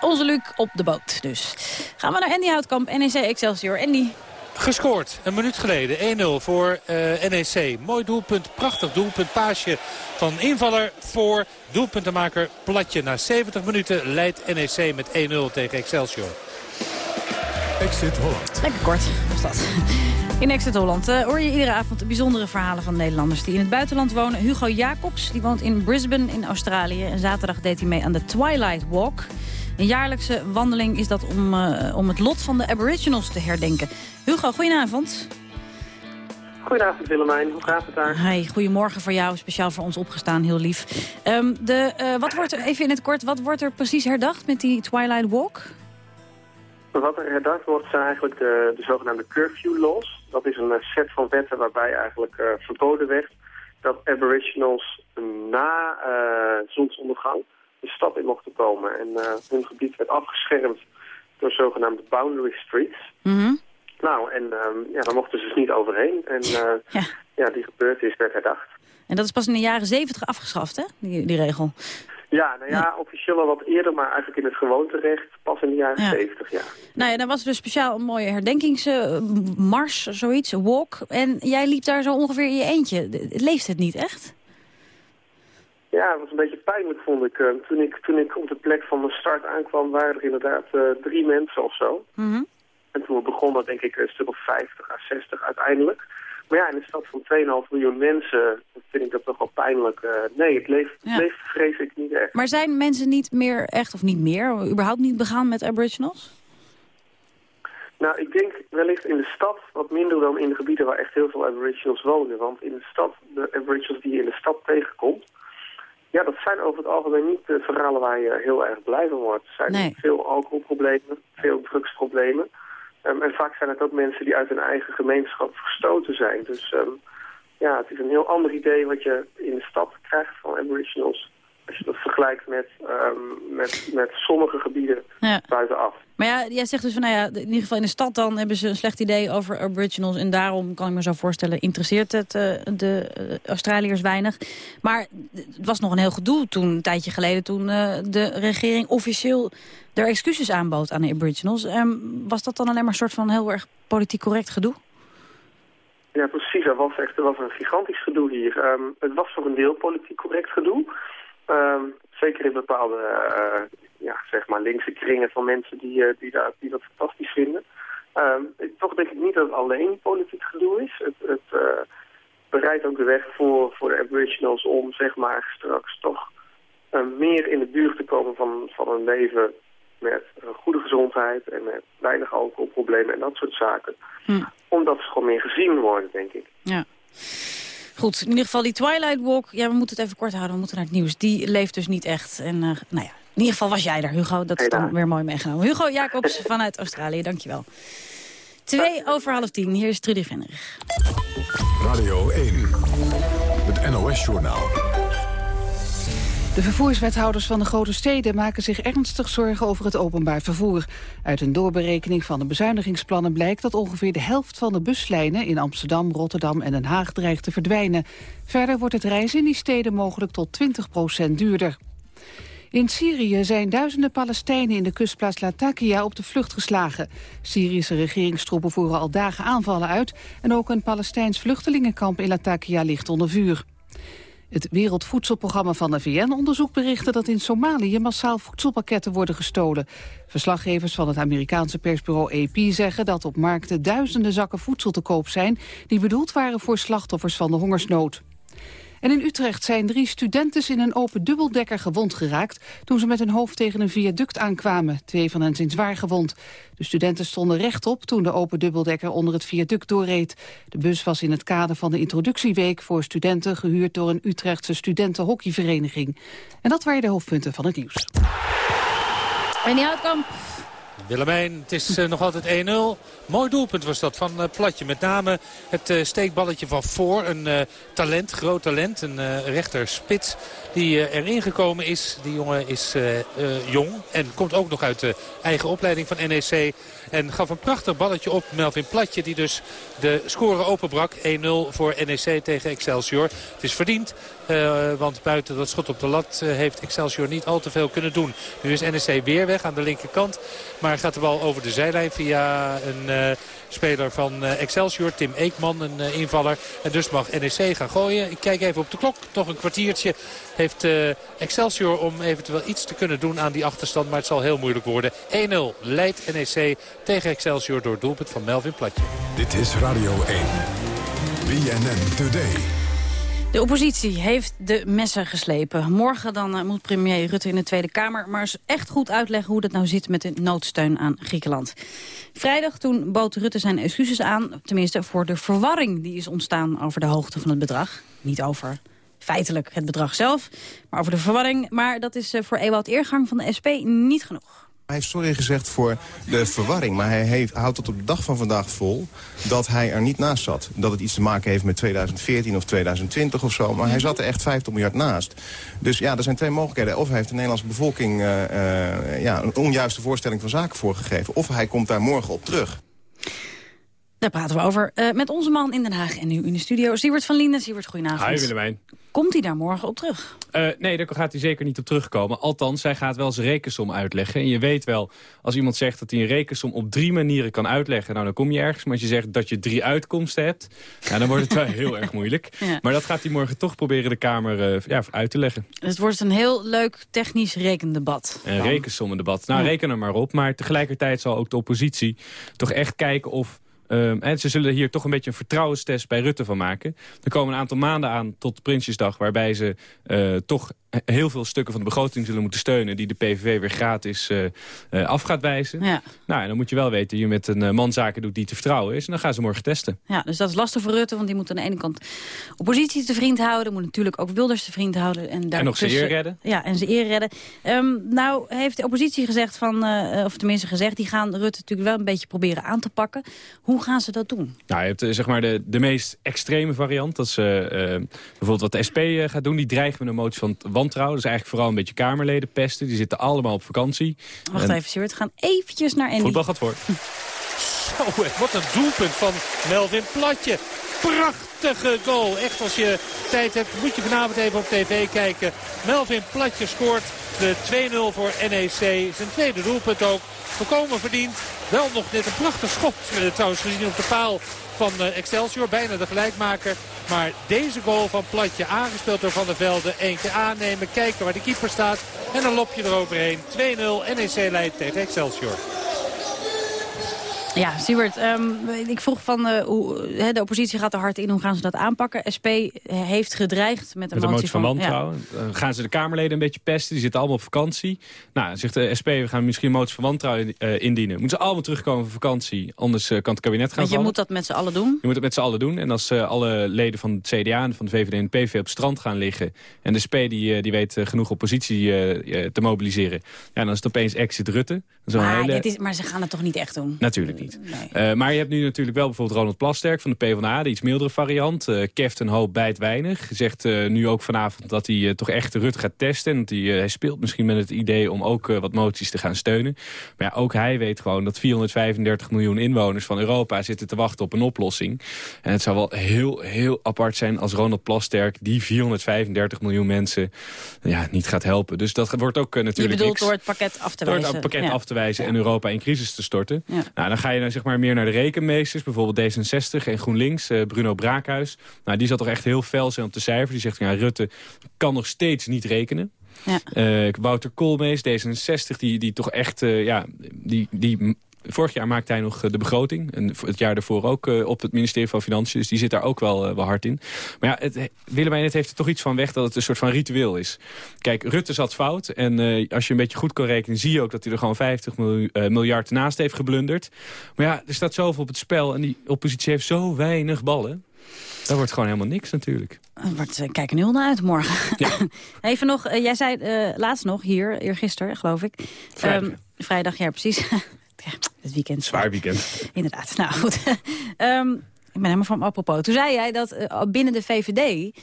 Onze Luc op de boot dus. Gaan we naar Andy Houtkamp, NEC Excelsior. Andy, Gescoord, een minuut geleden. 1-0 voor uh, NEC. Mooi doelpunt, prachtig doelpunt. Paasje van invaller voor doelpuntenmaker Platje. Na 70 minuten leidt NEC met 1-0 tegen Excelsior. Exit Holland. Lekker kort was dat. In Exit Holland uh, hoor je iedere avond bijzondere verhalen van Nederlanders die in het buitenland wonen. Hugo Jacobs, die woont in Brisbane in Australië. En zaterdag deed hij mee aan de Twilight Walk. Een jaarlijkse wandeling is dat om, uh, om het lot van de aboriginals te herdenken. Hugo, goedenavond. Goedenavond Willemijn, hoe gaat het daar? Hi, goedemorgen voor jou, speciaal voor ons opgestaan, heel lief. Um, de, uh, wat wordt er, even in het kort, wat wordt er precies herdacht met die Twilight Walk? Wat er herdacht wordt zijn eigenlijk de, de zogenaamde curfew laws. Dat is een set van wetten waarbij eigenlijk uh, verboden werd dat aboriginals na uh, zonsondergang de stad in mochten komen. En uh, hun gebied werd afgeschermd door zogenaamde boundary streets. Mm -hmm. Nou, en um, ja, daar mochten ze dus niet overheen. En uh, ja. ja, die gebeurtenis werd herdacht. En dat is pas in de jaren zeventig afgeschaft, hè, die, die regel? Ja, nou ja, officieel al wat eerder, maar eigenlijk in het gewoonterecht pas in de jaren Ja. 70, ja. Nou ja, dan was er dus speciaal een mooie herdenkingsmars, zoiets, walk. En jij liep daar zo ongeveer in je eentje. Leeft het niet echt? Ja, het was een beetje pijnlijk, vond ik. Eh, toen ik. Toen ik op de plek van mijn start aankwam, waren er inderdaad eh, drie mensen of zo. Mhm. En toen we begonnen, denk ik, een stuk of 50 à 60 uiteindelijk. Maar ja, in een stad van 2,5 miljoen mensen vind ik dat toch wel pijnlijk. Eh, nee, het leeft, Ja. leeft vrees ik niet echt. Maar zijn mensen niet meer echt, of niet meer, überhaupt niet begaan met aboriginals? Nou, ik denk wellicht in de stad wat minder dan in de gebieden waar echt heel veel aboriginals wonen. Want in de stad, de aboriginals die je in de stad tegenkomt... Ja, dat zijn over het algemeen niet de verhalen waar je heel erg blij van wordt. Er zijn Nee. veel alcoholproblemen, veel drugsproblemen. Ehm, en vaak zijn het ook mensen die uit hun eigen gemeenschap verstoten zijn. Dus ehm, ja, het is een heel ander idee wat je in de stad krijgt van aboriginals. Als je dat vergelijkt met, ehm, met, met sommige gebieden Ja. buitenaf. Maar ja, jij zegt dus van, nou ja, in ieder geval in de stad dan hebben ze een slecht idee over aboriginals. En daarom, kan ik me zo voorstellen, interesseert het eh, de eh, Australiërs weinig. Maar het was nog een heel gedoe toen, een tijdje geleden, toen eh, de regering officieel er excuses aanbood aan de aboriginals. Ehm, was dat dan alleen maar een soort van heel erg politiek correct gedoe? Ja, precies. Er was echt er was een gigantisch gedoe hier. Ehm, het was voor een deel politiek correct gedoe. Ehm, zeker in bepaalde eh, ja, zeg maar linkse kringen van mensen die, eh, die, dat, die dat fantastisch vinden. Ehm, ik- toch denk ik niet dat het alleen politiek gedoe is. Het, het eh, bereidt ook de weg voor, voor de aboriginals om zeg maar straks toch meer in de buurt te komen van, van een leven met een goede gezondheid en met weinig alcoholproblemen en dat soort zaken. Hm. Omdat ze gewoon meer gezien worden, denk ik. Ja. Goed, in ieder geval die Twilight Walk, ja, we moeten het even kort houden, we moeten naar het nieuws. Die leeft dus niet echt. En eh, nou ja, in ieder geval was jij er, Hugo. Dat is dan weer mooi meegenomen. Hugo Jacobs vanuit Australië, dankjewel. Twee over half tien, hier is Trudy Vennerig. Radio 1, het NOS-journaal. De vervoerswethouders van de grote steden maken zich ernstig zorgen over het openbaar vervoer. Uit een doorberekening van de bezuinigingsplannen blijkt dat ongeveer de helft van de buslijnen in Amsterdam, Rotterdam en Den Haag dreigt te verdwijnen. Verder wordt het reizen in die steden mogelijk tot 20% duurder. In Syrië zijn duizenden Palestijnen in de kustplaats Latakia op de vlucht geslagen. Syrische regeringstroepen voeren al dagen aanvallen uit... en ook een Palestijns vluchtelingenkamp in Latakia ligt onder vuur. Het Wereldvoedselprogramma van de VN onderzoekt berichten dat in Somalië massaal voedselpakketten worden gestolen. Verslaggevers van het Amerikaanse persbureau AP zeggen dat op markten duizenden zakken voedsel te koop zijn die bedoeld waren voor slachtoffers van de hongersnood. En in Utrecht zijn drie studenten in een open dubbeldekker gewond geraakt... toen ze met hun hoofd tegen een viaduct aankwamen. Twee van hen zijn zwaar gewond. De studenten stonden rechtop toen de open dubbeldekker onder het viaduct doorreed. De bus was in het kader van de introductieweek voor studenten... gehuurd door een Utrechtse studentenhockeyvereniging. En dat waren de hoofdpunten van het nieuws. En die Houtkamp. Willemijn, het is eh, nog altijd 1-0. Mooi doelpunt was dat van eh, Platje. Met name het eh, steekballetje van voor. Een talent, groot talent. Een rechter spits die erin gekomen is. Die jongen is jong en komt ook nog uit de eigen opleiding van NEC. En gaf een prachtig balletje op Melvin Platje. Die dus de score openbrak. 1-0 voor NEC tegen Excelsior. Het is verdiend. eh, want buiten dat schot op de lat eh, heeft Excelsior niet al te veel kunnen doen. Nu is NEC weer weg aan de linkerkant. Maar gaat de bal over de zijlijn via een eh, speler van eh, Excelsior. Tim Eekman, een eh, invaller. En dus mag NEC gaan gooien. Ik kijk even op de klok. Nog een kwartiertje heeft eh, Excelsior om eventueel iets te kunnen doen aan die achterstand. Maar het zal heel moeilijk worden. 1-0 leidt NEC tegen Excelsior door doelpunt van Melvin Platje. Dit is Radio 1. BNN Today. De oppositie heeft de messen geslepen. Morgen dan eh, moet premier Rutte in de Tweede Kamer... maar eens echt goed uitleggen hoe dat nou zit met de noodsteun aan Griekenland. Vrijdag toen bood Rutte zijn excuses aan... tenminste voor de verwarring die is ontstaan over de hoogte van het bedrag. Niet over feitelijk het bedrag zelf, maar over de verwarring. Maar dat is eh, voor Ewout Eergang van de SP niet genoeg. Hij heeft sorry gezegd voor de verwarring, maar hij heeft, houdt tot op de dag van vandaag vol dat hij er niet naast zat. Dat het iets te maken heeft met 2014 of 2020 of zo, maar hij zat er echt 50 miljard naast. Dus ja, er zijn twee mogelijkheden. Of hij heeft de Nederlandse bevolking uh, uh, ja, een onjuiste voorstelling van zaken voorgegeven, of hij komt daar morgen op terug. Daar praten we over uh, met onze man in Den Haag en nu in de studio. Siewert van Linden. Siewert, goedenavond. Hi Willemijn. Komt hij daar morgen op terug? Uh, nee, daar gaat hij zeker niet op terugkomen. Althans, hij gaat wel zijn rekensom uitleggen. En je weet wel, als iemand zegt dat hij een rekensom op drie manieren kan uitleggen... nou, dan kom je ergens. Maar als je zegt dat je drie uitkomsten hebt... Nou, dan wordt het wel heel erg moeilijk. Ja. Maar dat gaat hij morgen toch proberen de Kamer uh, ja, uit te leggen. Het wordt een heel leuk technisch rekendebat. Een rekensommendebat. Nou, ja. reken er maar op. Maar tegelijkertijd zal ook de oppositie toch echt kijken of... En ze zullen hier toch een beetje een vertrouwenstest bij Rutte van maken. Er komen een aantal maanden aan tot Prinsjesdag... waarbij ze uh, toch heel veel stukken van de begroting zullen moeten steunen... die de PVV weer gratis uh, uh, af gaat wijzen. Ja. Nou, en dan moet je wel weten, je met een man zaken doet die te vertrouwen is. En dan gaan ze morgen testen. Ja, dus dat is lastig voor Rutte, want die moet aan de ene kant oppositie te vriend houden. Moet natuurlijk ook Wilders te vriend houden. En, en nog zijn eer redden. Ja, en zijn eer redden. Um, nou heeft de oppositie gezegd, van, uh, of tenminste gezegd... die gaan Rutte natuurlijk wel een beetje proberen aan te pakken. Hoe gaan ze dat doen? Nou, je hebt zeg maar de, de meest extreme variant. Dat is bijvoorbeeld wat de SP gaat doen. Die dreigen met een motie van wantrouwen. Dat is eigenlijk vooral een beetje Kamerleden pesten. Die zitten allemaal op vakantie. Wacht en... even, Stuart. We gaan eventjes naar Andy. Voetbal gaat voor. Zo, wat een doelpunt van Melvin Platje. Prachtige goal. Echt, als je tijd hebt, moet je vanavond even op tv kijken. Melvin Platje scoort de 2-0 voor NEC. Zijn tweede doelpunt ook. Volkomen verdiend. Wel nog net een prachtig schot. Trouwens gezien op de paal van Excelsior. Bijna de gelijkmaker. Maar deze goal van Platje, aangespeeld door Van der Velde. Keer aannemen, kijken waar de keeper staat. En een lopje eroverheen. 2-0, NEC leidt tegen Excelsior. Ja, Siebert, um, ik vroeg van uh, hoe, he, de oppositie gaat er hard in. Hoe gaan ze dat aanpakken? SP heeft gedreigd met een met motie van, van wantrouwen. Ja. Uh, gaan ze de Kamerleden een beetje pesten? Die zitten allemaal op vakantie. Nou, zegt de SP, we gaan misschien een motie van wantrouwen uh, indienen. Moeten ze allemaal terugkomen van vakantie, anders kan het kabinet gaan Want je vallen. moet dat met z'n allen doen? Je moet het met z'n allen doen. En als alle leden van het CDA en van de VVD en de PV op het strand gaan liggen... en de SP die, die weet genoeg oppositie te mobiliseren... ja, dan is het opeens exit Rutte. Maar, hele... is, maar ze gaan het toch niet echt doen? Natuurlijk niet. Nee. Uh, maar je hebt nu natuurlijk wel bijvoorbeeld Ronald Plasterk van de PvdA, de iets mildere variant. Uh, keft een hoop, bijt weinig. Zegt uh, nu ook vanavond dat hij toch echt Rutte gaat testen. En dat hij, hij speelt misschien met het idee om ook wat moties te gaan steunen. Maar ja, ook hij weet gewoon dat 435 miljoen inwoners van Europa zitten te wachten op een oplossing. En het zou wel heel, heel apart zijn als Ronald Plasterk die 435 miljoen mensen ja, niet gaat helpen. Dus dat wordt ook natuurlijk Je bedoelt niks. door het pakket af te wijzen? Door het pakket ja. af te wijzen en Europa in crisis te storten. Ja. Nou, dan ga je dan zeg maar meer naar de rekenmeesters. Bijvoorbeeld D66 en GroenLinks. Uh, Bruno Braakhuis. Nou, die zat toch echt heel fel zijn op de cijfer. Die zegt, ja, Rutte kan nog steeds niet rekenen. Ja. Uh, Wouter Koolmees, D66, die, die toch echt... Uh, ja, die, die Vorig jaar maakte hij nog de begroting. En het jaar daarvoor ook uh, op het ministerie van Financiën. Dus die zit daar ook wel, uh, wel hard in. Maar ja, het, Willemijn, het heeft er toch iets van weg dat het een soort van ritueel is. Kijk, Rutte zat fout. En uh, als je een beetje goed kan rekenen, zie je ook dat hij er gewoon 50 miljoen, miljard naast heeft geblunderd. Maar ja, er staat zoveel op het spel. En die oppositie heeft zo weinig ballen. Dat wordt gewoon helemaal niks natuurlijk. Wordt, uh, kijk er heel naar uit morgen. Ja. Even nog, uh, jij zei uh, laatst nog hier, eergisteren geloof ik. Vrijdag, um, vrijdag ja precies. ja, het weekend. Zwaar weekend. Inderdaad. Nou goed. um, ik ben helemaal van apropos. Toen zei jij dat uh, binnen de VVD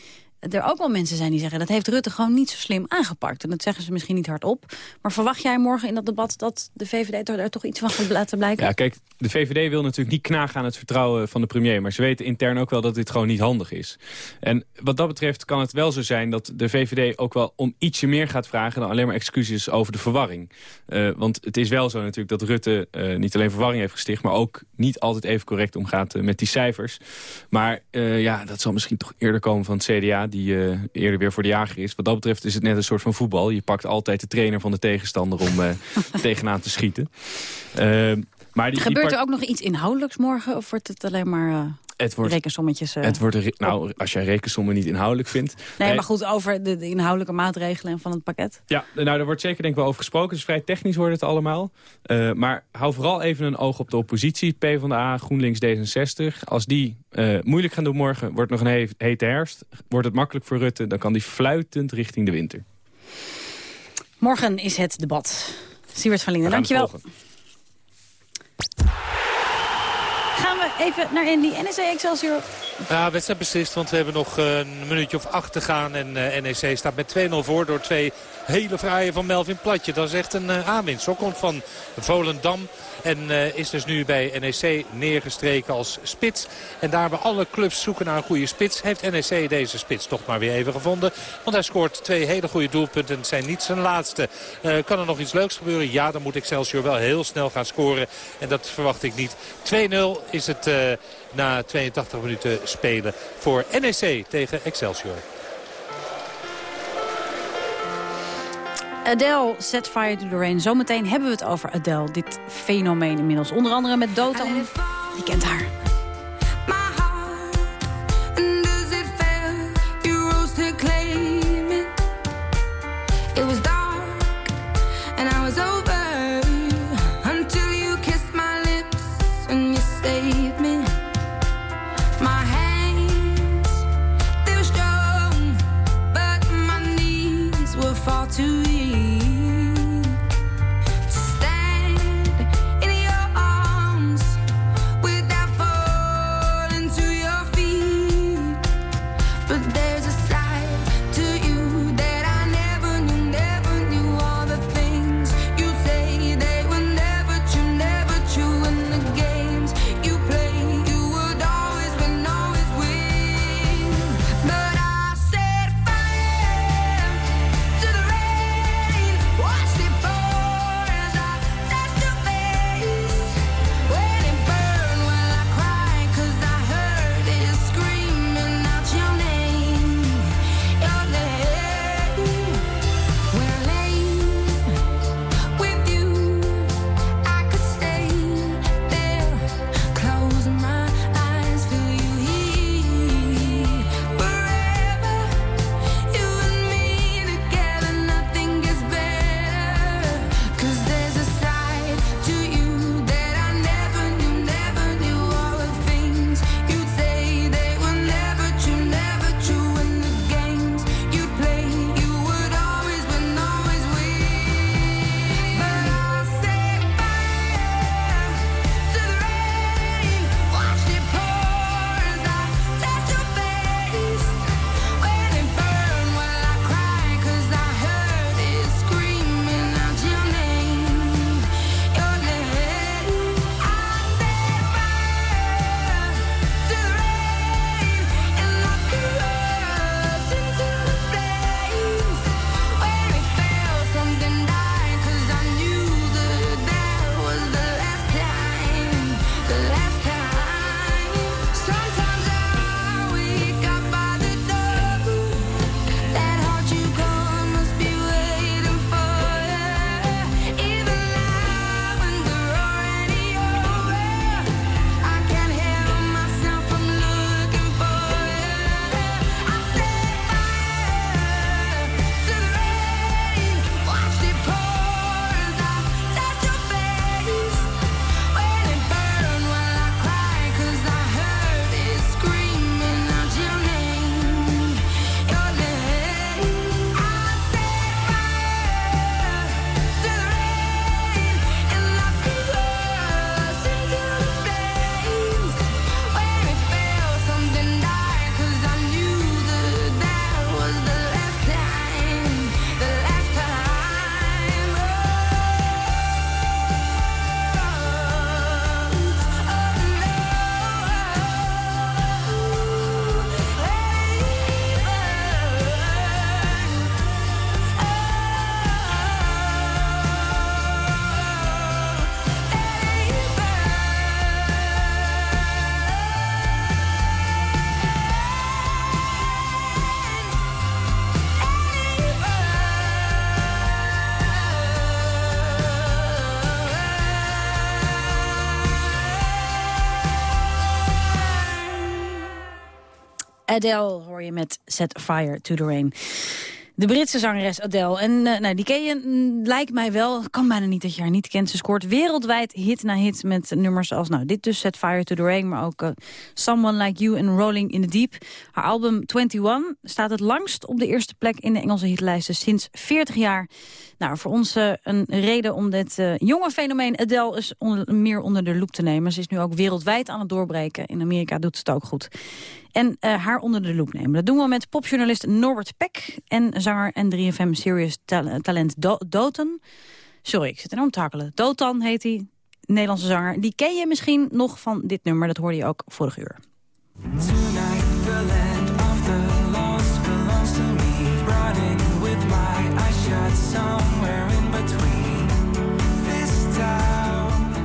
er ook wel mensen zijn die zeggen... dat heeft Rutte gewoon niet zo slim aangepakt. En dat zeggen ze misschien niet hardop. Maar verwacht jij morgen in dat debat dat de VVD er toch iets van gaat laten blijken? Ja, kijk, de VVD wil natuurlijk niet knagen aan het vertrouwen van de premier. Maar ze weten intern ook wel dat dit gewoon niet handig is. En wat dat betreft kan het wel zo zijn dat de VVD ook wel om ietsje meer gaat vragen... dan alleen maar excuses over de verwarring. Uh, want het is wel zo natuurlijk dat Rutte uh, niet alleen verwarring heeft gesticht... maar ook niet altijd even correct omgaat uh, met die cijfers. Maar ja, dat zal misschien toch eerder komen van het CDA die uh, eerder weer voor de jager is. Wat dat betreft is het net een soort van voetbal. Je pakt altijd de trainer van de tegenstander om uh, tegenaan te schieten. Uh, maar die, Gebeurt die er ook nog iets inhoudelijks morgen? Of wordt het alleen maar... het wordt, rekensommetjes... Het wordt nou, als jij rekensommen niet inhoudelijk vindt... Nee, maar goed, over de, de, inhoudelijke maatregelen van het pakket. Ja, nou, daar wordt zeker denk ik wel over gesproken. Het is vrij technisch wordt het allemaal. maar hou vooral even een oog op de oppositie. PvdA, GroenLinks, D66. Als die moeilijk gaan doen morgen, wordt nog een hete herfst. Wordt het makkelijk voor Rutte, dan kan die fluitend richting de winter. Morgen is het debat. Siewert van Linden, dankjewel. Gaan we even naar Andy. NEC Excelsior. Ja, wedstrijd beslist, want we hebben nog een minuutje of acht te gaan. En eh, NEC staat met 2-0 voor door twee hele fraaie van Melvin Platje. Dat is echt een uh, aanwinst. Zo komt van Volendam. En uh, is dus nu bij NEC neergestreken als spits. En daar waar alle clubs zoeken naar een goede spits... heeft NEC deze spits toch maar weer even gevonden. Want hij scoort twee hele goede doelpunten. Het zijn niet zijn laatste. Uh, kan er nog iets leuks gebeuren? Ja, dan moet Excelsior wel heel snel gaan scoren. En dat verwacht ik niet. 2-0 is het uh, na 82 minuten spelen voor NEC tegen Excelsior. Adele, Set Fire to the Rain. Zometeen hebben we het over Adele, dit fenomeen inmiddels. Onder andere met Dotan. Je kent haar. Adele hoor je met Set Fire to the Rain. De Britse zangeres Adele. En uh, nou, die ken je, mm, lijkt mij wel. Kan bijna niet dat je haar niet kent. Ze scoort wereldwijd hit na hit met nummers als nou, dit dus, Set Fire to the Rain. Maar ook uh, Someone Like You en Rolling in the Deep. Haar album 21 staat het langst op de eerste plek in de Engelse hitlijsten sinds 40 jaar. Nou, voor ons uh, een reden om dit jonge fenomeen Adele onder, meer onder de loep te nemen. Ze is nu ook wereldwijd aan het doorbreken. In Amerika doet het ook goed en uh, haar onder de loep nemen. Dat doen we met popjournalist Norbert Peck en zanger en 3FM Serious Talent Do. Sorry, ik zit enorm te takelen. Dotan heet hij, Nederlandse zanger. Die ken je misschien nog van dit nummer, dat hoorde je ook vorig uur.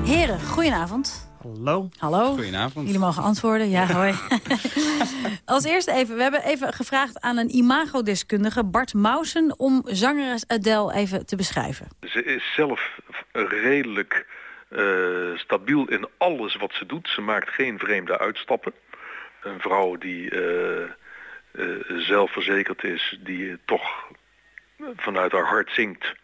Heren, goedenavond. Hallo. Hallo. Goedenavond. Jullie mogen antwoorden. Ja, hoi. Als eerste even, we hebben even gevraagd aan een imagodeskundige, Bart Mausen, om zangeres Adele even te beschrijven. Ze is zelf redelijk uh, stabiel in alles wat ze doet. Ze maakt geen vreemde uitstappen. Een vrouw die uh, uh, zelfverzekerd is, die toch vanuit haar hart zingt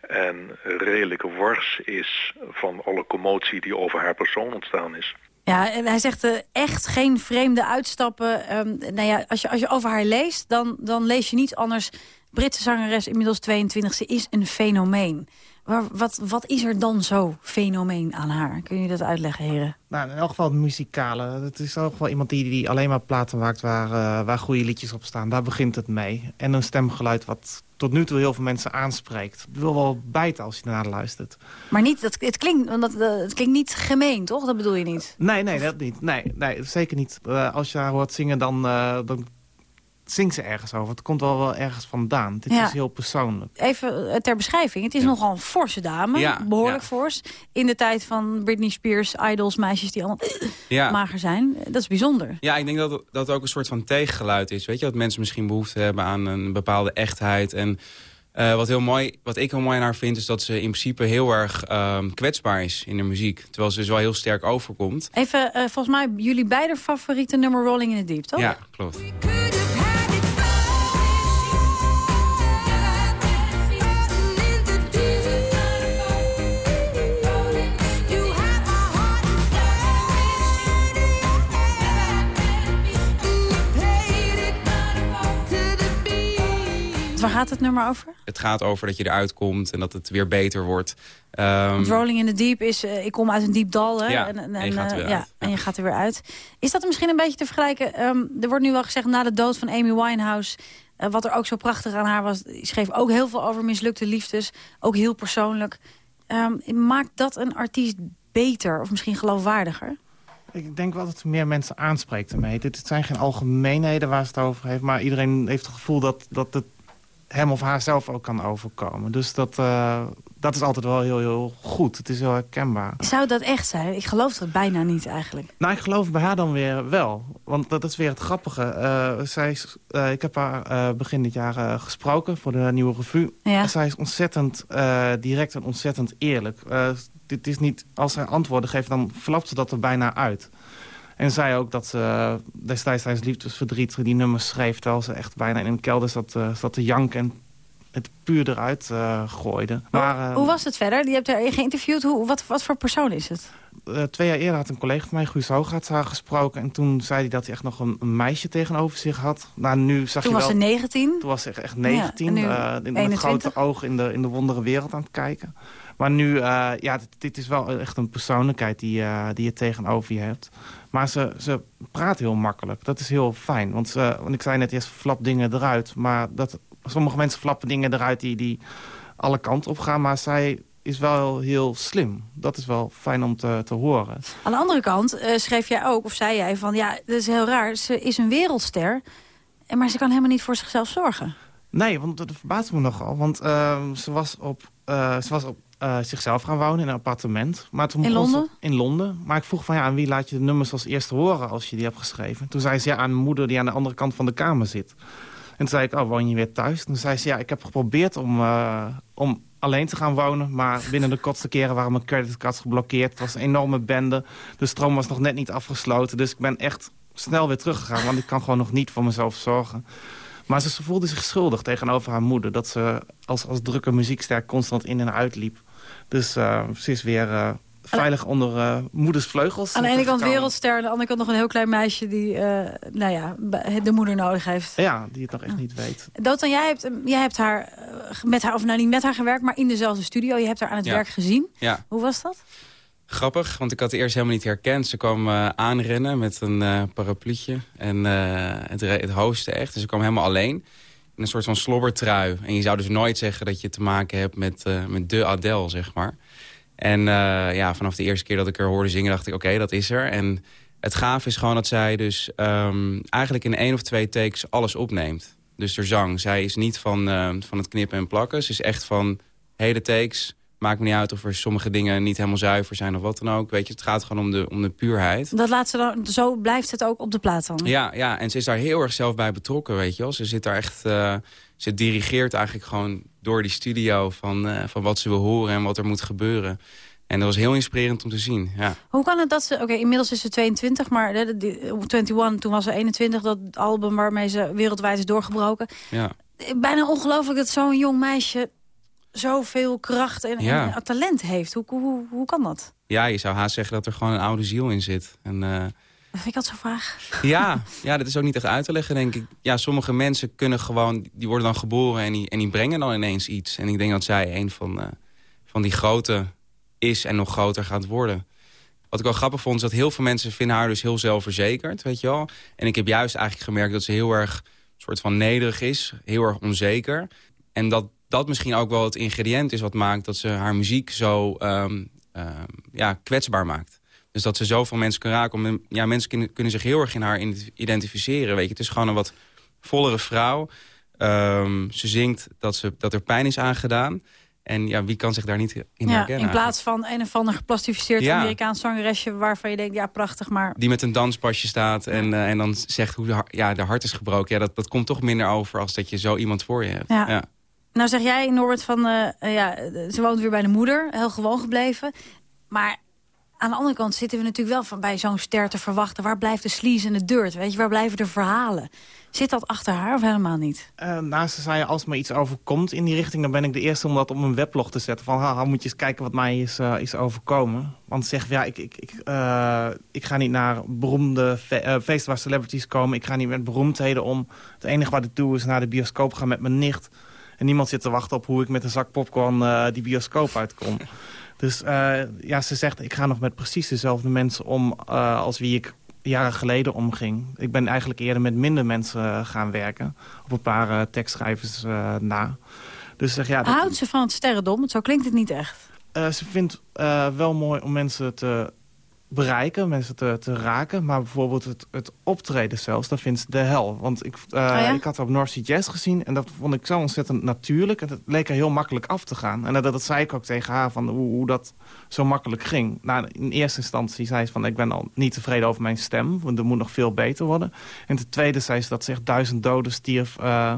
en redelijk wars is van alle commotie die over haar persoon ontstaan is. Ja, en hij zegt uh, echt geen vreemde uitstappen. Um, nou ja, als, je, als je over haar leest, dan, dan lees je niet anders... Britse zangeres, inmiddels 22, ze is een fenomeen. Maar wat, wat is er dan zo fenomeen aan haar? Kun je dat uitleggen, heren? Nou, in elk geval het muzikale. Het is ook wel iemand die, die alleen maar platen maakt waar, uh, waar goede liedjes op staan. Daar begint het mee. En een stemgeluid wat tot nu toe heel veel mensen aanspreekt. Het wil wel bijten als je ernaar luistert. Maar niet, dat, het, klinkt, dat, het klinkt niet gemeen, toch? Dat bedoel je niet? Nee, nee, dat niet. Nee, nee zeker niet. Uh, als je haar hoort zingen, dan, uh, dan zingt ze ergens over. Het komt wel, wel ergens vandaan. Dit ja. is heel persoonlijk. Even ter beschrijving. Het is ja. nogal een forse dame. Ja. Behoorlijk fors. In de tijd van Britney Spears, idols, meisjes die allemaal mager zijn. Dat is bijzonder. Ja, ik denk dat dat ook een soort van tegengeluid is. Weet je, dat mensen misschien behoefte hebben aan een bepaalde echtheid. En uh, wat, heel mooi, wat ik heel mooi aan haar vind, is dat ze in principe heel erg um, kwetsbaar is in de muziek. Terwijl ze dus wel heel sterk overkomt. Even, uh, volgens mij jullie beide favoriete nummer Rolling in the Deep, toch? Ja, klopt. Gaat het nummer over? Het gaat over dat je eruit komt en dat het weer beter wordt. Um, rolling in the deep is, uh, ik kom uit een diep dal. Hè? Ja, en, en, en, je gaat er weer ja, uit. en je gaat er weer uit. Is dat misschien een beetje te vergelijken? Um, er wordt nu wel gezegd na de dood van Amy Winehouse... Uh, wat er ook zo prachtig aan haar was... die schreef ook heel veel over mislukte liefdes. Ook heel persoonlijk. Um, maakt dat een artiest beter of misschien geloofwaardiger? Ik denk wel dat het meer mensen aanspreekt ermee. Dit zijn geen algemeenheden waar ze het over heeft... maar iedereen heeft het gevoel dat, dat het hem of haar zelf ook kan overkomen. Dus dat, uh, dat is altijd wel heel, heel goed. Het is heel herkenbaar. Zou dat echt zijn? Ik geloof dat bijna niet eigenlijk. Nou, ik geloof bij haar dan weer wel. Want dat is weer het grappige. Uh, zij is, uh, ik heb haar begin dit jaar gesproken voor de Nieuwe Revue. Ja. Zij is ontzettend direct en ontzettend eerlijk. dit is niet, als zij antwoorden geeft, dan flapt ze dat er bijna uit. En zei ook dat ze destijds tijdens liefdesverdriet die nummers schreef... terwijl ze echt bijna in een kelder zat, uh, zat te janken en het puur eruit uh, gooide. Maar, uh, hoe was het verder? Je hebt haar geïnterviewd. Hoe, wat, wat voor persoon is het? twee jaar eerder had een collega van mij, Guus Hoogaerts, haar gesproken. En toen zei hij dat hij echt nog een, een meisje tegenover zich had. Nou, nu zag toen je was wel, ze 19? Toen was ze echt 19. Ja, in, met grote ogen in de, in de wondere wereld aan het kijken. Maar nu, uh, ja, dit, dit, is wel echt een persoonlijkheid die, uh, die je tegenover je hebt. Maar ze, ze praat heel makkelijk. Dat is heel fijn. Want, ze, want ik zei net eerst, flap dingen eruit. Maar dat, sommige mensen flappen dingen eruit die, die alle kanten op gaan. Maar zij is wel heel slim. Dat is wel fijn om te, te horen. Aan de andere kant uh, schreef jij ook, of zei jij van... ja, dat is heel raar, ze is een wereldster... maar ze kan helemaal niet voor zichzelf zorgen. Nee, want dat verbaast me nogal. Want uh, ze was op, uh, ze was op uh, zichzelf gaan wonen in een appartement. Maar toen in Londen? In Londen. Maar ik vroeg van ja, aan wie laat je de nummers als eerste horen als je die hebt geschreven? Toen zei ze ja, aan mijn moeder die aan de andere kant van de kamer zit. En toen zei ik, oh, woon je weer thuis? Toen zei ze ja, ik heb geprobeerd om, uh, om alleen te gaan wonen. Maar binnen de kortste keren waren mijn creditcards geblokkeerd. Het was een enorme bende. De stroom was nog net niet afgesloten. Dus ik ben echt snel weer teruggegaan. Want ik kan gewoon nog niet voor mezelf zorgen. Maar ze, voelde zich schuldig tegenover haar moeder. Dat ze als, als drukke muziekster constant in en uit liep. Dus uh, ze is weer uh, veilig onder uh, moeders vleugels. Aan de ene kant wereldster, aan de andere kant nog een heel klein meisje... die nou ja, de moeder nodig heeft. Ja, die het nog echt niet weet. Dotan, jij hebt, jij hebt haar, met haar, of nou niet met haar gewerkt... maar in dezelfde studio. Je hebt haar aan het werk gezien. Ja. Hoe was dat? Grappig, want ik had het eerst helemaal niet herkend. Ze kwam uh, aanrennen met een uh, parapluutje en uh, het, het hoogste echt. Dus ze kwam helemaal alleen een soort van slobbertrui. En je zou dus nooit zeggen dat je te maken hebt met, met de Adele, zeg maar. En ja, vanaf de eerste keer dat ik haar hoorde zingen dacht ik, oké, dat is er. En het gaaf is gewoon dat zij dus um, eigenlijk in één of twee takes alles opneemt. Dus er zang. Zij is niet van, van het knippen en plakken. Ze is echt van hele takes maakt me niet uit of er sommige dingen niet helemaal zuiver zijn of wat dan ook. Weet je, het gaat gewoon om de, om de puurheid. Dat laat ze dan, zo blijft het ook op de plaats dan? Ja, ja, en ze is daar heel erg zelf bij betrokken, weet je wel. Ze zit daar echt, uh, ze dirigeert eigenlijk gewoon door die studio van, uh, van wat ze wil horen en wat er moet gebeuren. En dat was heel inspirerend om te zien, ja. Hoe kan het dat ze... Oké, inmiddels is ze 22, maar de, de, 21, toen was ze 21. Dat album waarmee ze wereldwijd is doorgebroken. Ja. Bijna ongelooflijk dat zo'n jong meisje zoveel kracht en, en, talent heeft. Hoe, hoe, hoe kan dat? Ja, je zou haast zeggen dat er gewoon een oude ziel in zit. En, uh... Dat vind ik altijd zo'n vraag. Ja, ja, dat is ook niet echt uit te leggen, denk ik. Ja, sommige mensen kunnen gewoon... die worden dan geboren en die, en die brengen dan ineens iets. En ik denk dat zij een van, uh, van die grote is en nog groter gaat worden. Wat ik wel grappig vond, is dat heel veel mensen vinden haar dus heel zelfverzekerd, weet je wel. En ik heb juist eigenlijk gemerkt dat ze heel erg soort van nederig is. Heel erg onzeker. En dat dat misschien ook wel het ingrediënt is wat maakt... dat ze haar muziek zo um, uh, ja, kwetsbaar maakt. Dus dat ze zoveel mensen kan raken. Om, ja, mensen kunnen, kunnen zich heel erg in haar identificeren. Weet je. Het is gewoon een wat vollere vrouw. Um, ze zingt dat, ze, dat er pijn is aangedaan. En ja, wie kan zich daar niet in ja, herkennen? In plaats van een of ander geplastificeerd ja. Amerikaans zangeresje... waarvan je denkt, ja, prachtig, maar... Die met een danspasje staat en, uh, en dan zegt hoe de, ja, de hart is gebroken. Ja, dat, dat komt toch minder over als dat je zo iemand voor je hebt. Ja. ja. Nou zeg jij, Norbert, van uh, ja, ze woont weer bij de moeder, heel gewoon gebleven. Maar aan de andere kant zitten we natuurlijk wel van bij zo'n ster te verwachten... waar blijft de sleaze en de dirt? Weet je, waar blijven de verhalen? Zit dat achter haar of helemaal niet? Uh, naast ze zei, als me iets overkomt in die richting... dan ben ik de eerste om dat op een weblog te zetten. Van, haha, moet je eens kijken wat mij is, is overkomen. Want zeg, ja, ik, ik, ik, ik ga niet naar beroemde fe feesten waar celebrities komen. Ik ga niet met beroemdheden om. Het enige wat ik doe is naar de bioscoop gaan met mijn nicht... En niemand zit te wachten op hoe ik met een zak popcorn uh, die bioscoop uitkom. Dus uh, ja, ze zegt, ik ga nog met precies dezelfde mensen om uh, als wie ik jaren geleden omging. Ik ben eigenlijk eerder met minder mensen gaan werken. Op een paar tekstschrijvers na. Dus zeg, ja, dat... Houdt ze van het sterrendom? Want zo klinkt het niet echt. ze vindt wel mooi om mensen te bereiken, mensen te, te raken. Maar bijvoorbeeld het, het optreden zelfs, dat vindt ze de hel. Want ik, uh, oh ja? ik had op North Sea Jazz gezien en dat vond ik zo ontzettend natuurlijk. En het leek er heel makkelijk af te gaan. En dat, dat zei ik ook tegen haar, van hoe, hoe dat zo makkelijk ging. Nou, in eerste instantie zei ze van, ik ben al niet tevreden over mijn stem. Want er moet nog veel beter worden. En ten tweede zei ze dat zich duizend doden stierf... Uh,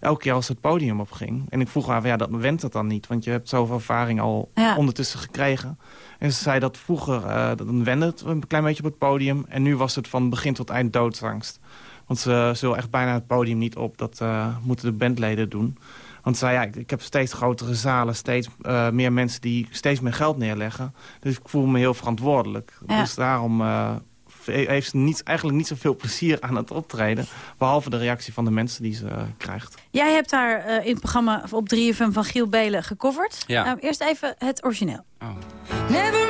elke keer als het podium opging. En ik vroeg haar, ja, dat went het dan niet? Want je hebt zoveel ervaring al ja. ondertussen gekregen. En ze zei dat vroeger, uh, dan wende het een klein beetje op het podium. En nu was het van begin tot eind doodsangst. Want ze, ze wil echt bijna het podium niet op. Dat uh, moeten de bandleden doen. Want ze zei, ja, ik, ik heb steeds grotere zalen, steeds uh, meer mensen die steeds meer geld neerleggen. Dus ik voel me heel verantwoordelijk. Ja. Dus daarom heeft ze niet, eigenlijk niet zoveel plezier aan het optreden. Behalve de reactie van de mensen die ze uh, krijgt. Jij hebt haar uh, in het programma op 3FM van Giel Belen gecoverd. Ja. Nou, eerst even het origineel. Oh. Never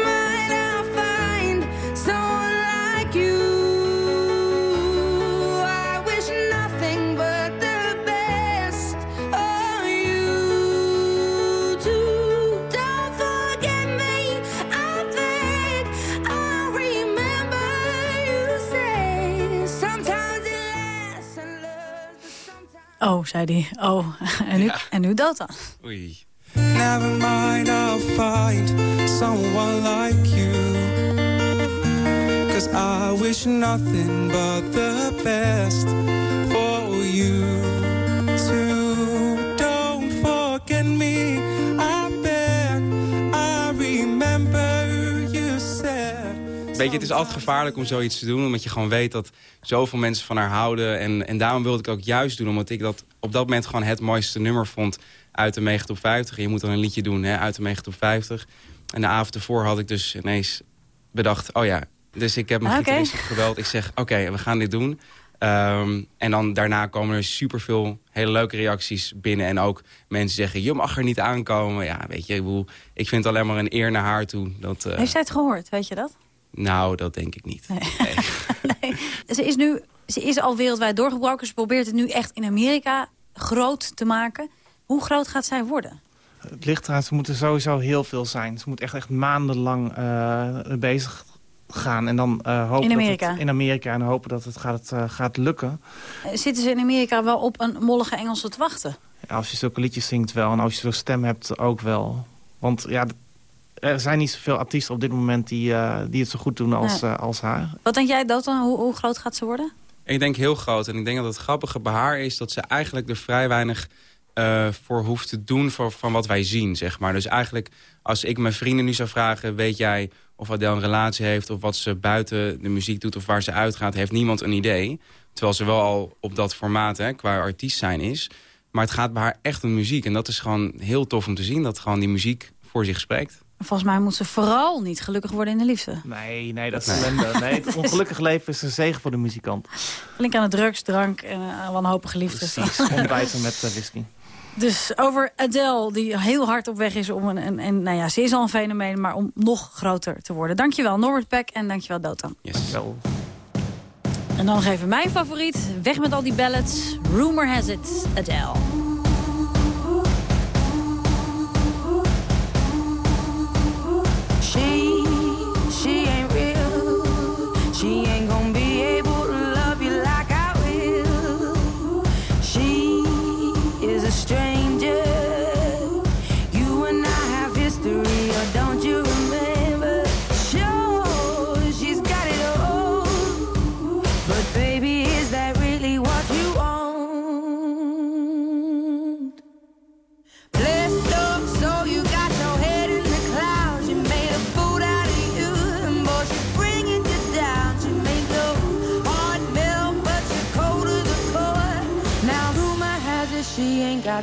Oh, zei hij. Oh, en nu, Ja. en nu dat dan. Oei. Never mind, I'll find someone like you. Cause I wish nothing but the best for you weet je, het is altijd gevaarlijk om zoiets te doen. Omdat je gewoon weet dat zoveel mensen van haar houden. En, en daarom wilde ik ook juist doen. Omdat ik dat op dat moment gewoon het mooiste nummer vond uit de Mega Top 50. Je moet dan een liedje doen hè, uit de Mega Top 50. En de avond ervoor had ik dus ineens bedacht... oh ja, dus ik heb mijn Ah, oké. gitarist gebeld. Ik zeg, oké, we gaan dit doen. Ehm, en dan daarna komen er superveel hele leuke reacties binnen. En ook mensen zeggen, je mag er niet aankomen. Ja, weet je, ik, bedoel, ik vind het alleen maar een eer naar haar toe. Dat, eh, Heeft zij het gehoord, weet je dat? Nou, dat denk ik niet. Ze is nu ze is al wereldwijd doorgebroken. Ze probeert het nu echt in Amerika groot te maken. Hoe groot gaat zij worden? Het ligt eraan, ze moeten sowieso heel veel zijn. Ze moet echt, echt maandenlang eh, bezig gaan. En dan eh, hopen In dat Amerika? het, in Amerika en hopen dat het gaat, eh, gaat lukken. Zitten ze in Amerika wel op een mollige Engelse te wachten? Ja, als je zulke liedjes zingt wel. En als je zo'n stem hebt ook wel. Want ja, er zijn niet zoveel artiesten op dit moment die, eh, die het zo goed doen als, Nee. eh, als haar. Wat denk jij, Dota? Hoe, hoe groot gaat ze worden? Ik denk heel groot. En ik denk dat het grappige bij haar is dat ze eigenlijk er vrij weinig eh, voor hoeft te doen voor, van wat wij zien, zeg maar. Dus eigenlijk, als ik mijn vrienden nu zou vragen... weet jij of Adele een relatie heeft of wat ze buiten de muziek doet... of waar ze uitgaat, heeft niemand een idee. Terwijl ze wel al op dat formaat, hè, qua artiest zijn is. Maar het gaat bij haar echt om muziek. En dat is gewoon heel tof om te zien, dat gewoon die muziek voor zich spreekt. Volgens mij moet ze vooral niet gelukkig worden in de liefde. Nee, nee, dat is ellende. Nee, het ongelukkige leven is een zegen voor de muzikant. Flink aan de drugs, drank en uh, wanhopige liefde. Precies, ontbijten met uh, whisky. Dus over Adele, die heel hard op weg is om een... En, en nou ja, ze is al een fenomeen, maar om nog groter te worden. Dankjewel Norbert Peck en dankjewel Dotan. Yes. Wel. En dan nog even mijn favoriet. Weg met al die ballads. Rumor has it, Adele.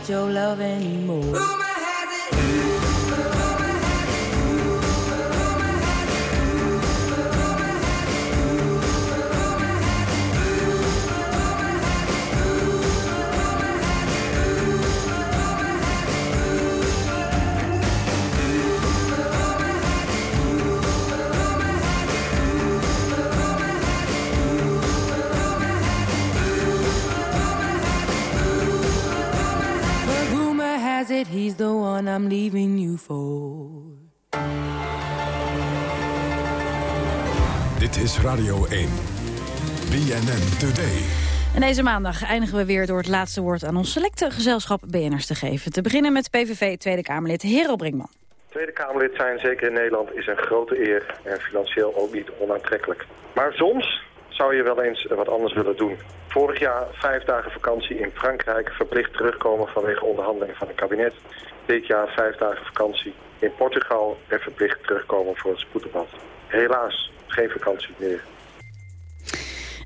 Your love anymore. Is Radio 1. BNN Today. En deze maandag eindigen we weer door het laatste woord aan ons selecte gezelschap BN'ers te geven. Te beginnen met PVV Tweede Kamerlid Hero Brinkman. Tweede Kamerlid zijn, zeker in Nederland, is een grote eer en financieel ook niet onaantrekkelijk. Maar soms zou je wel eens wat anders willen doen. Vorig jaar vijf dagen vakantie in Frankrijk, verplicht terugkomen vanwege onderhandelingen van het kabinet. Dit jaar vijf dagen vakantie in Portugal en verplicht terugkomen voor het spoeddebat. Helaas, geen vakantie meer.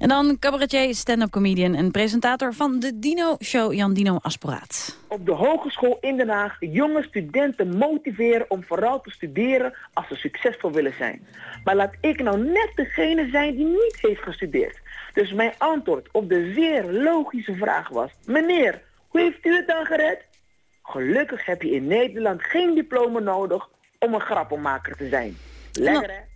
En dan cabaretier, stand-up comedian en presentator van de Dino-show Jan Dino Asporaat. op de hogeschool in Den Haag jonge studenten motiveren om vooral te studeren als ze succesvol willen zijn. Maar laat ik nou net degene zijn die niet heeft gestudeerd. Dus mijn antwoord op de zeer logische vraag was, meneer, hoe heeft u het dan gered? Gelukkig heb je in Nederland geen diploma nodig om een grappenmaker te zijn. Lekker hè?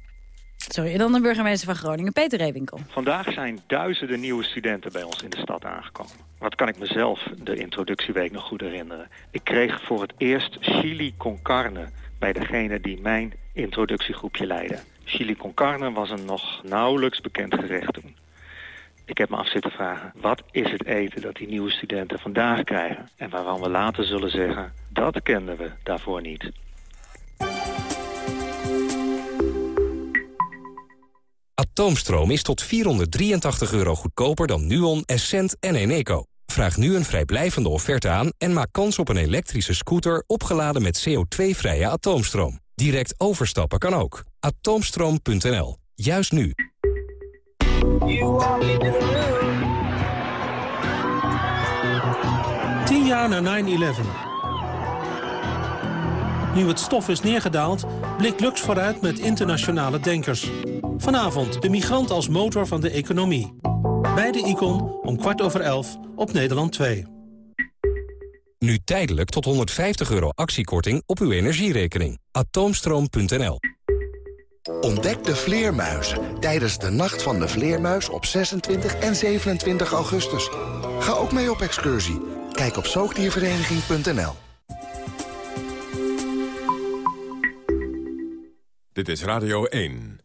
Sorry, dan de burgemeester van Groningen, Peter Rewinkel. Vandaag zijn duizenden nieuwe studenten bij ons in de stad aangekomen. Wat kan ik mezelf de introductieweek nog goed herinneren? Ik kreeg voor het eerst chili con carne bij degene die mijn introductiegroepje leidde. Chili con carne was een nog nauwelijks bekend gerecht toen. Ik heb me af zitten vragen, wat is het eten dat die nieuwe studenten vandaag krijgen? En waarvan we later zullen zeggen, dat kenden we daarvoor niet. Atoomstroom is tot 483 euro goedkoper dan Nuon, Essent en Eneco. Vraag nu een vrijblijvende offerte aan en maak kans op een elektrische scooter opgeladen met CO2-vrije atoomstroom. Direct overstappen kan ook. Atoomstroom.nl Juist nu. Tien jaar na 9-11. Nu het stof is neergedaald, blikt Lux vooruit met internationale denkers. Vanavond de migrant als motor van de economie. Bij de Icon om kwart over elf op Nederland 2. Nu tijdelijk tot 150 euro actiekorting op uw energierekening. Atoomstroom.nl Ontdek de vleermuizen tijdens de Nacht van de Vleermuis op 26 en 27 augustus. Ga ook mee op excursie. Kijk op zoogdiervereniging.nl Dit is Radio 1.